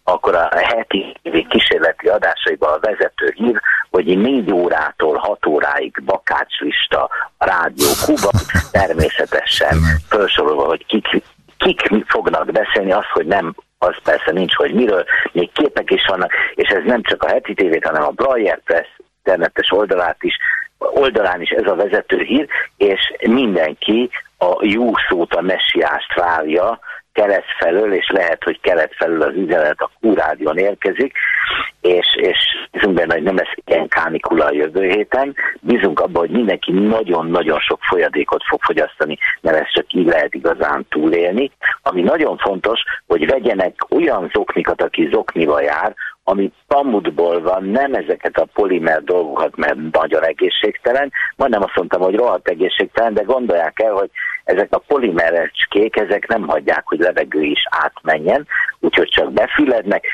akkor a heti kísérleti adásaiban a vezető hír, hogy 4 órától 6 óráig bakácslista a Rádió Kuba, természetesen felsorolva, hogy kik, kik fognak beszélni, az, hogy nem az persze nincs, hogy miről, még képek is vannak, és ez nem csak a heti tévét, hanem a Braille Press internetes oldalát is, oldalán is ez a vezető hír, és mindenki a jó szót, a messiást várja, kelet felől, és lehet, hogy kelet felől az üzenet a Q-rádion érkezik, és, és bízunk benne, hogy nem lesz ilyen kánikula a jövő héten. Bízunk abban, hogy mindenki nagyon-nagyon sok folyadékot fog fogyasztani, mert ezt csak így lehet igazán túlélni. Ami nagyon fontos, hogy vegyenek olyan zoknikat, aki zoknival jár, ami pamutból van, nem ezeket a polimer dolgokat, mert nagyon egészségtelen, majdnem azt mondtam, hogy rohadt egészségtelen, de gondolják el, hogy ezek a polimerecskék, ezek nem hagyják, hogy levegő is átmenjen, úgyhogy csak befülednek,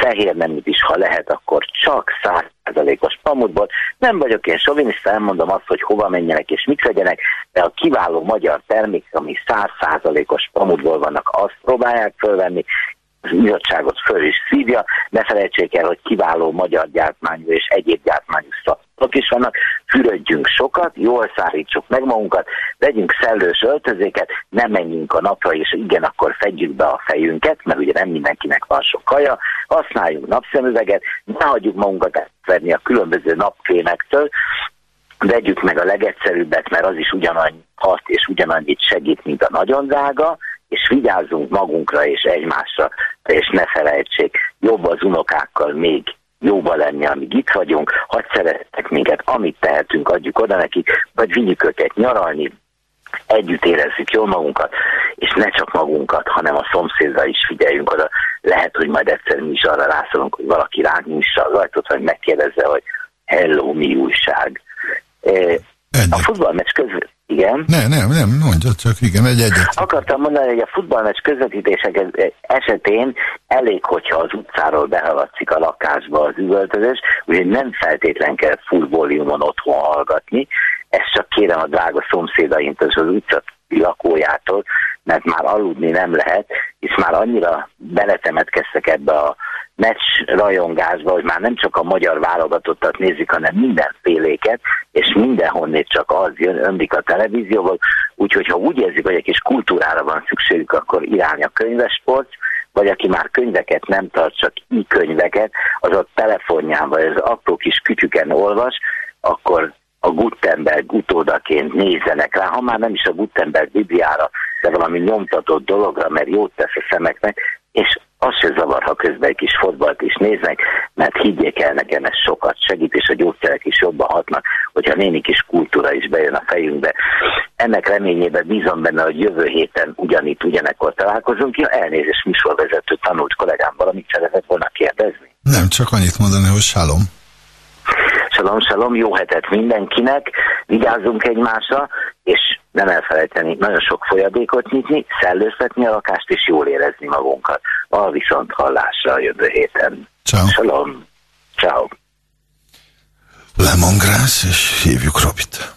fehér neműt is, ha lehet, akkor csak százszázalékos pamutból. Nem vagyok én sovinista, elmondom azt, hogy hova menjenek és mit vegyenek, de a kiváló magyar termék, ami százszázalékos pamutból vannak, azt próbálják fölvenni, bizottságot föl is szívja. Ne felejtsék el, hogy kiváló magyar gyártmányú és egyéb gyártmányú szakok is vannak. Fürödjünk sokat, jól szárítsuk meg magunkat, vegyünk szellős öltözéket, ne menjünk a napra, és igen, akkor fedjük be a fejünket, mert ugye nem mindenkinek van sok kaja, használjunk napszemüveget, ne hagyjuk magunkat átverni a különböző napkrémektől, vegyük meg a legegyszerűbbet, mert az is ugyanannyi hat és ugyanannyit segít, mint a nagyon drága, és vigyázzunk magunkra és egymásra, és ne felejtsék, jobb az unokákkal még jóba lenni, amíg itt vagyunk, hadd szerettek minket, amit tehetünk, adjuk oda nekik, vagy vigyük őket nyaralni, együtt érezzük jól magunkat, és ne csak magunkat, hanem a szomszédra is figyeljünk oda. Lehet, hogy majd egyszer mi is arra rászolunk, hogy valaki ránk nyissa az ajtót, vagy megkérdezze, hogy hello, mi újság. A futballmeccs közben, igen. Ne, nem, nem, mondja csak, igen, egy egyet. Akartam mondani, hogy a futballmeccs közvetítések ez- esetén elég, hogyha az utcáról behaladszik a lakásba az üvöltözés, úgyhogy nem feltétlen kell full otthon hallgatni. Ezt csak kérem a drága szomszédaimtól és az utca lakójától, mert már aludni nem lehet, és már annyira beletemetkeztek ebbe a meccs rajongásba, hogy már nem csak a magyar válogatottat nézik, hanem mindenféléket, és mindenhonnét csak az jön, ömlik a televízióból, úgyhogy ha úgy érzik, hogy egy kis kultúrára van szükségük, akkor irány a könyvesport, vagy aki már könyveket nem tart, csak i-könyveket, az a telefonján vagy az apró kis kütyüken olvas, akkor a Gutenberg utódaként nézzenek rá, ha már nem is a Gutenberg Bibliára, de valami nyomtatott dologra, mert jót tesz a szemeknek, és az se zavar, ha közben egy kis fotbalt is néznek, mert higgyék el nekem, ez sokat segít, és a gyógyszerek is jobban hatnak, hogyha némi kis kultúra is bejön a fejünkbe. ennek reményében bízom benne, hogy jövő héten ugyanitt, ugyanekkor találkozunk. Ja, elnézést, műsorvezető tanult kollégám valamit szeretett volna kérdezni. Nem, csak annyit mondani, hogy sálom. Salom, salom, jó hetet mindenkinek, vigyázzunk egymásra, és nem elfelejteni nagyon sok folyadékot nyitni, szellőztetni a lakást, és jól érezni magunkat. A viszont hallásra a jövő héten. Ciao. Salom, ciao. Lemongrász, és hívjuk Robit.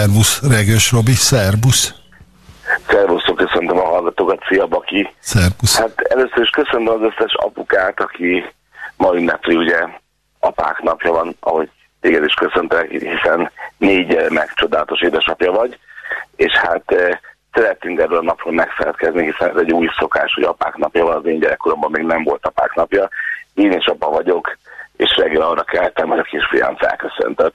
Szervusz, Regős Robi, szervusz. Szervusztok, köszöntöm a hallgatókat, szia Baki. Szervusz. Hát először is köszönöm az összes apukát, aki ma ünnepli, ugye apák napja van, ahogy téged is köszöntek, hiszen négy eh, megcsodálatos édesapja vagy, és hát eh, szeretünk erről a napról megfelelkezni, hiszen ez egy új szokás, hogy apák napja van, az én gyerekkoromban még nem volt apák napja. Én is apa vagyok, és reggel arra keltem, hogy a kisfiam felköszöntött.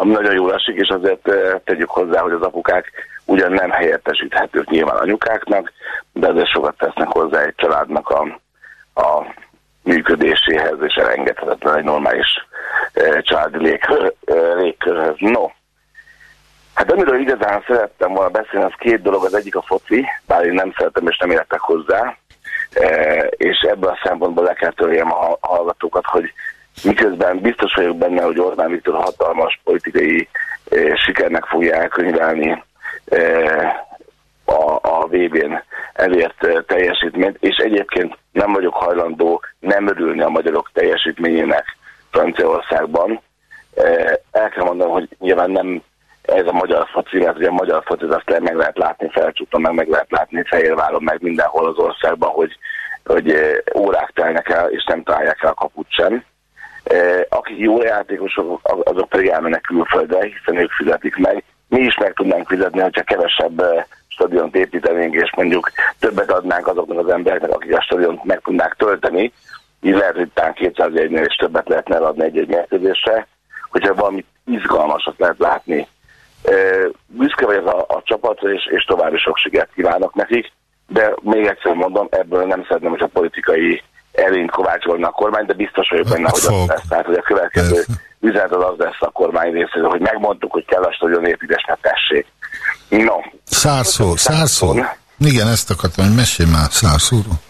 Ami nagyon jól esik, és azért eh, tegyük hozzá, hogy az apukák ugyan nem helyettesíthetők nyilván anyukáknak, de azért sokat tesznek hozzá egy családnak a, a működéséhez, és elengedhetetlen egy normális eh, családi légkör, eh, légkörhöz. No, Hát amiről igazán szerettem volna beszélni, az két dolog. Az egyik a foci, bár én nem szeretem és nem értek hozzá. E, és ebből a szempontból le kell törjem a hallgatókat, hogy miközben biztos vagyok benne, hogy Orbán Viktor hatalmas politikai e, sikernek fogja elkönyvelni e, a, a VB-n elért e, teljesítményt, és egyébként nem vagyok hajlandó nem örülni a magyarok teljesítményének Franciaországban. E, el kell mondanom, hogy nyilván nem ez a magyar foci, mert ugye a magyar foci azt le, meg lehet látni felcsúton, meg meg lehet látni Fehérváron, meg mindenhol az országban, hogy, hogy eh, órák telnek el, és nem találják el a kaput sem. Eh, akik jó játékosok, azok pedig elmennek külföldre, hiszen ők fizetik meg. Mi is meg tudnánk fizetni, hogyha kevesebb eh, stadiont építenénk, és mondjuk többet adnánk azoknak az embereknek, akik a stadiont meg tudnák tölteni, így lehet, hogy talán 200 jegynél is többet lehetne mérkőzésre, hogyha valami izgalmasat lehet látni Büszke vagyok a, a csapatra, és, és további sok sikert kívánok nekik, de még egyszer mondom, ebből nem szeretném, hogy a politikai elényt kovácsolna a kormány, de biztos vagyok benne, hogy az lesz. Tehát, hogy a következő üzenet az az lesz a kormány részéről, hogy megmondtuk, hogy kell a stadion építésnek tessék. No. Szárszó, szárszó. Igen, ezt akartam, hogy mesélj már szárszóról.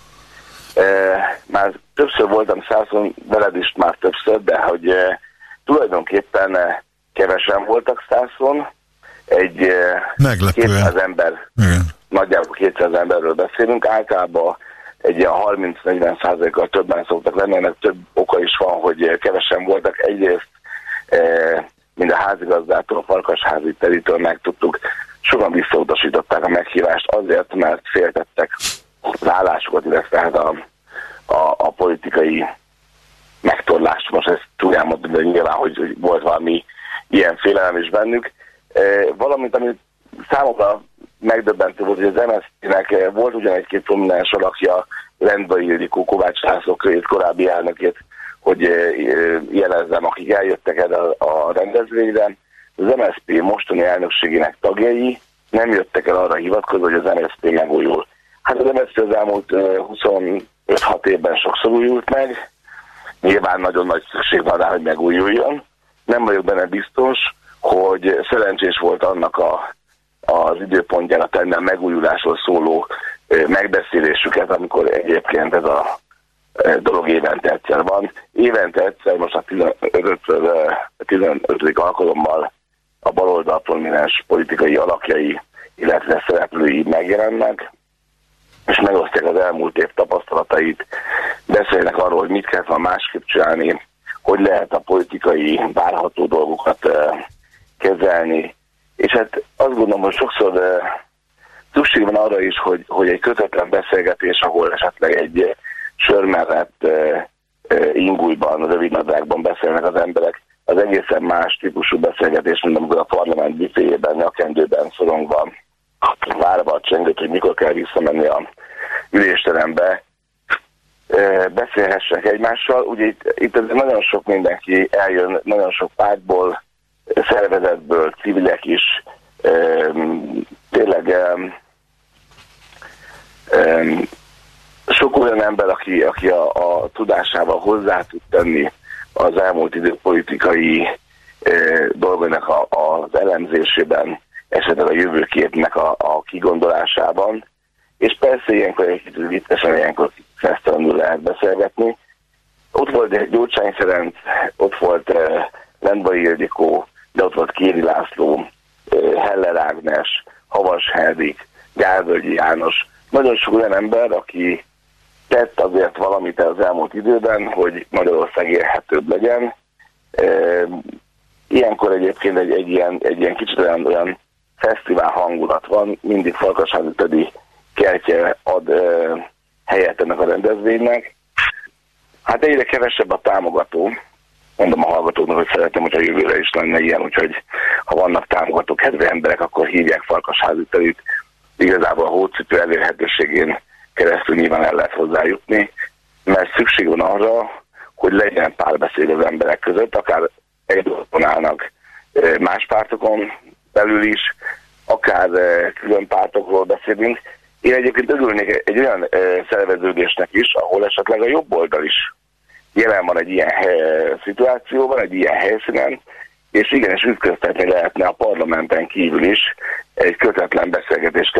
E, már többször voltam százon, veled is már többször, de hogy e, tulajdonképpen e, kevesen voltak százon, egy eh, Meglepően. 200 ember, Igen. nagyjából 200 emberről beszélünk, általában egy ilyen 30-40 százalékkal többen szoktak lenni, ennek több oka is van, hogy eh, kevesen voltak. Egyrészt eh, mind a házigazdától, a farkasházi terítől megtudtuk, sokan visszautasították a meghívást azért, mert féltettek az illetve hát a, a, a politikai megtorlást. Most ezt tudjám mondani, de nyilván, hogy, hogy volt valami ilyen félelem is bennük. Valamint, ami számomra megdöbbentő volt, hogy az MSZP-nek volt ugyan egy-két prominens alakja, Lendvai Ildikó, Kovács László korábbi elnökét, hogy jelezzem, akik eljöttek erre a rendezvényre. Az MSZP mostani elnökségének tagjai nem jöttek el arra hivatkozva, hogy az MSZP megújul. Hát az MSZP az elmúlt 25-6 évben sokszor újult meg, nyilván nagyon nagy szükség van rá, hogy megújuljon. Nem vagyok benne biztos, hogy szerencsés volt annak a, az időpontjára tenni a megújulásról szóló megbeszélésüket, amikor egyébként ez a dolog évente egyszer van. Évente egyszer, most a 15. 15. alkalommal a baloldal prominens politikai alakjai, illetve szereplői megjelennek, és megosztják az elmúlt év tapasztalatait, beszélnek arról, hogy mit kell másképp csinálni, hogy lehet a politikai várható dolgokat kezelni. És hát azt gondolom, hogy sokszor szükség van arra is, hogy, hogy egy kötetlen beszélgetés, ahol esetleg egy sör mellett ingújban, rövidnadrágban beszélnek az emberek, az egészen más típusú beszélgetés, mint amikor a parlament büféjében, nyakendőben szorongva várva a csengőt, hogy mikor kell visszamenni a ülésterembe, beszélhessek egymással. Ugye itt, itt nagyon sok mindenki eljön, nagyon sok pártból, szervezetből, civilek is, tényleg sok olyan ember, aki, aki a, a tudásával hozzá tud tenni az elmúlt idő politikai dolgainak a, az elemzésében, esetleg a jövőképnek a, a kigondolásában. És persze ilyenkor egy kicsit viccesen, ilyenkor fesztelenül lehet beszélgetni. Ott volt Gyurcsány Ferenc, ott volt uh, Lendvai Ildikó, de ott volt Kéri László, Heller Ágnes, Havas Henrik, Gálvölgyi János, nagyon sok olyan ember, aki tett azért valamit az elmúlt időben, hogy Magyarország élhetőbb legyen. Ilyenkor egyébként egy, egy, ilyen, egy ilyen kicsit olyan, olyan fesztivál hangulat van, mindig Farkasházi Tödi kertje ad e, helyet ennek a rendezvénynek. Hát egyre kevesebb a támogató, mondom a hallgatóknak, hogy szeretem, hogy a jövőre is lenne ilyen, úgyhogy ha vannak támogató kedve emberek, akkor hívják Farkasházi terét. igazából a hócipő elérhetőségén keresztül nyilván el lehet hozzájutni, mert szükség van arra, hogy legyen párbeszéd az emberek között, akár egy dolgon állnak más pártokon belül is, akár eh, külön pártokról beszélünk. Én egyébként örülnék egy olyan eh, szerveződésnek is, ahol esetleg a jobb oldal is jelen van egy ilyen eh, szituációban, egy ilyen helyszínen, és igenis ütköztetni lehetne a parlamenten kívül is egy kötetlen beszélgetés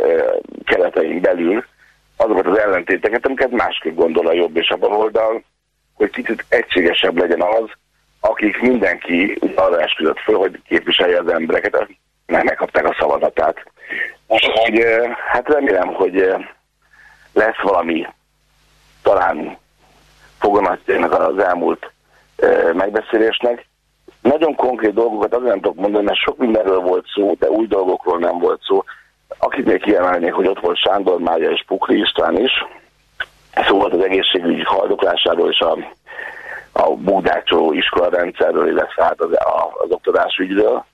keretein belül azokat az ellentéteket, amiket másképp gondol a jobb és a bal oldal, hogy kicsit egységesebb legyen az, akik mindenki arra esküdött föl, hogy képviselje az embereket, meg megkapták a szavazatát. Úgyhogy hát remélem, hogy lesz valami talán foganatja az elmúlt megbeszélésnek. Nagyon konkrét dolgokat azért nem tudok mondani, mert sok mindenről volt szó, de új dolgokról nem volt szó. Akit még kiemelnék, hogy ott volt Sándor Mária és Pukli István is. Szó volt az egészségügyi haldoklásáról és a, a Búdácsó iskola rendszerről, illetve hát az, a, az oktatásügyről.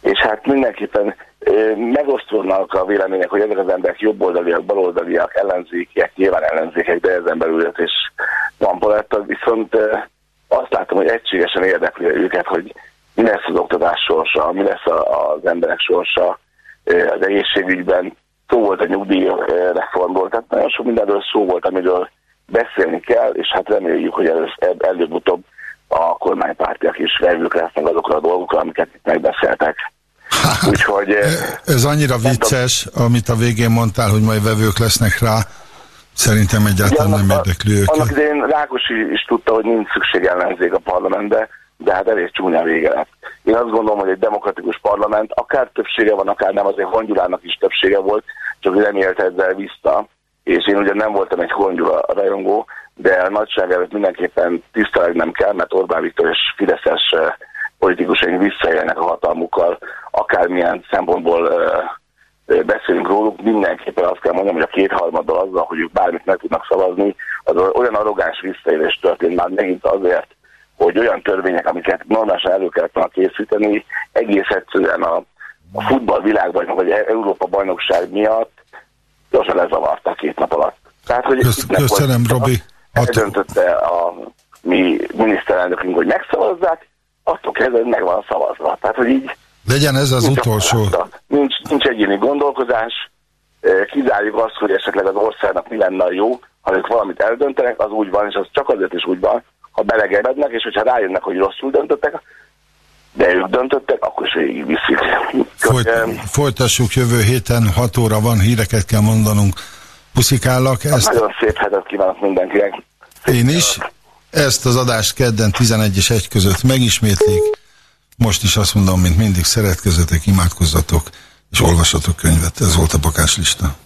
És hát mindenképpen megosztódnak a vélemények, hogy ezek az emberek jobboldaliak, baloldaliak, ellenzékiek, nyilván ellenzékek, de ezen belül is van paletta, viszont azt látom, hogy egységesen érdekli őket, hogy mi lesz az oktatás sorsa, mi lesz az emberek sorsa az egészségügyben. Szó volt a nyugdíjreformból, tehát nagyon sok mindenről szó volt, amiről beszélni kell, és hát reméljük, hogy előbb- előbb-utóbb a kormánypártiak is vevők lesznek azokra a dolgokra, amiket itt megbeszéltek. Úgyhogy eh, Ez annyira vicces, amit a végén mondtál, hogy majd vevők lesznek rá. Szerintem egyáltalán nem annak- érdekli Annak őket. idején Rákosi is tudta, hogy nincs szükség ellenzék a parlamentbe, de hát elég csúnya vége lett. Én azt gondolom, hogy egy demokratikus parlament, akár többsége van, akár nem, azért Hongyulának is többsége volt, csak nem élt ezzel vissza, és én ugye nem voltam egy Hongyula rajongó, de a nagyság előtt mindenképpen tisztelegnem kell, mert Orbán Viktor és Fideszes politikusaink visszaélnek a hatalmukkal, akármilyen szempontból beszélünk róluk, mindenképpen azt kell mondjam, hogy a kétharmaddal azzal, hogy ők bármit meg tudnak szavazni, az olyan arrogáns visszaélés történt már megint azért, hogy olyan törvények, amiket normálisan elő kellett volna készíteni, egész egyszerűen a, a futball világbajnok, vagy E- Európa bajnokság miatt gyorsan lezavarták két nap alatt. Tehát, hogy Kösz- köszönöm, Robi. Eldöntötte a mi miniszterelnökünk, hogy megszavazzák, attól kezdve hogy meg van szavazva. Tehát, hogy így Legyen ez az nincs utolsó. akadályozva. Nincs, nincs egyéni gondolkozás, kizárjuk azt, hogy esetleg az országnak mi lenne a jó, ha ők valamit eldöntenek, az úgy van, és az csak azért is úgy van, ha belegednek, és hogyha rájönnek, hogy rosszul döntöttek, de ők döntöttek, akkor is végig viszik. Folyt, folytassuk jövő héten, 6 óra van, híreket kell mondanunk. Puszikállak, ezt Nagyon szép hetet kívánok mindenkinek. Én is. Ezt az adást kedden 11 és 1 között megismétlik. Most is azt mondom, mint mindig, szeretkezetek, imádkozzatok, és olvassatok könyvet. Ez volt a bakáslista.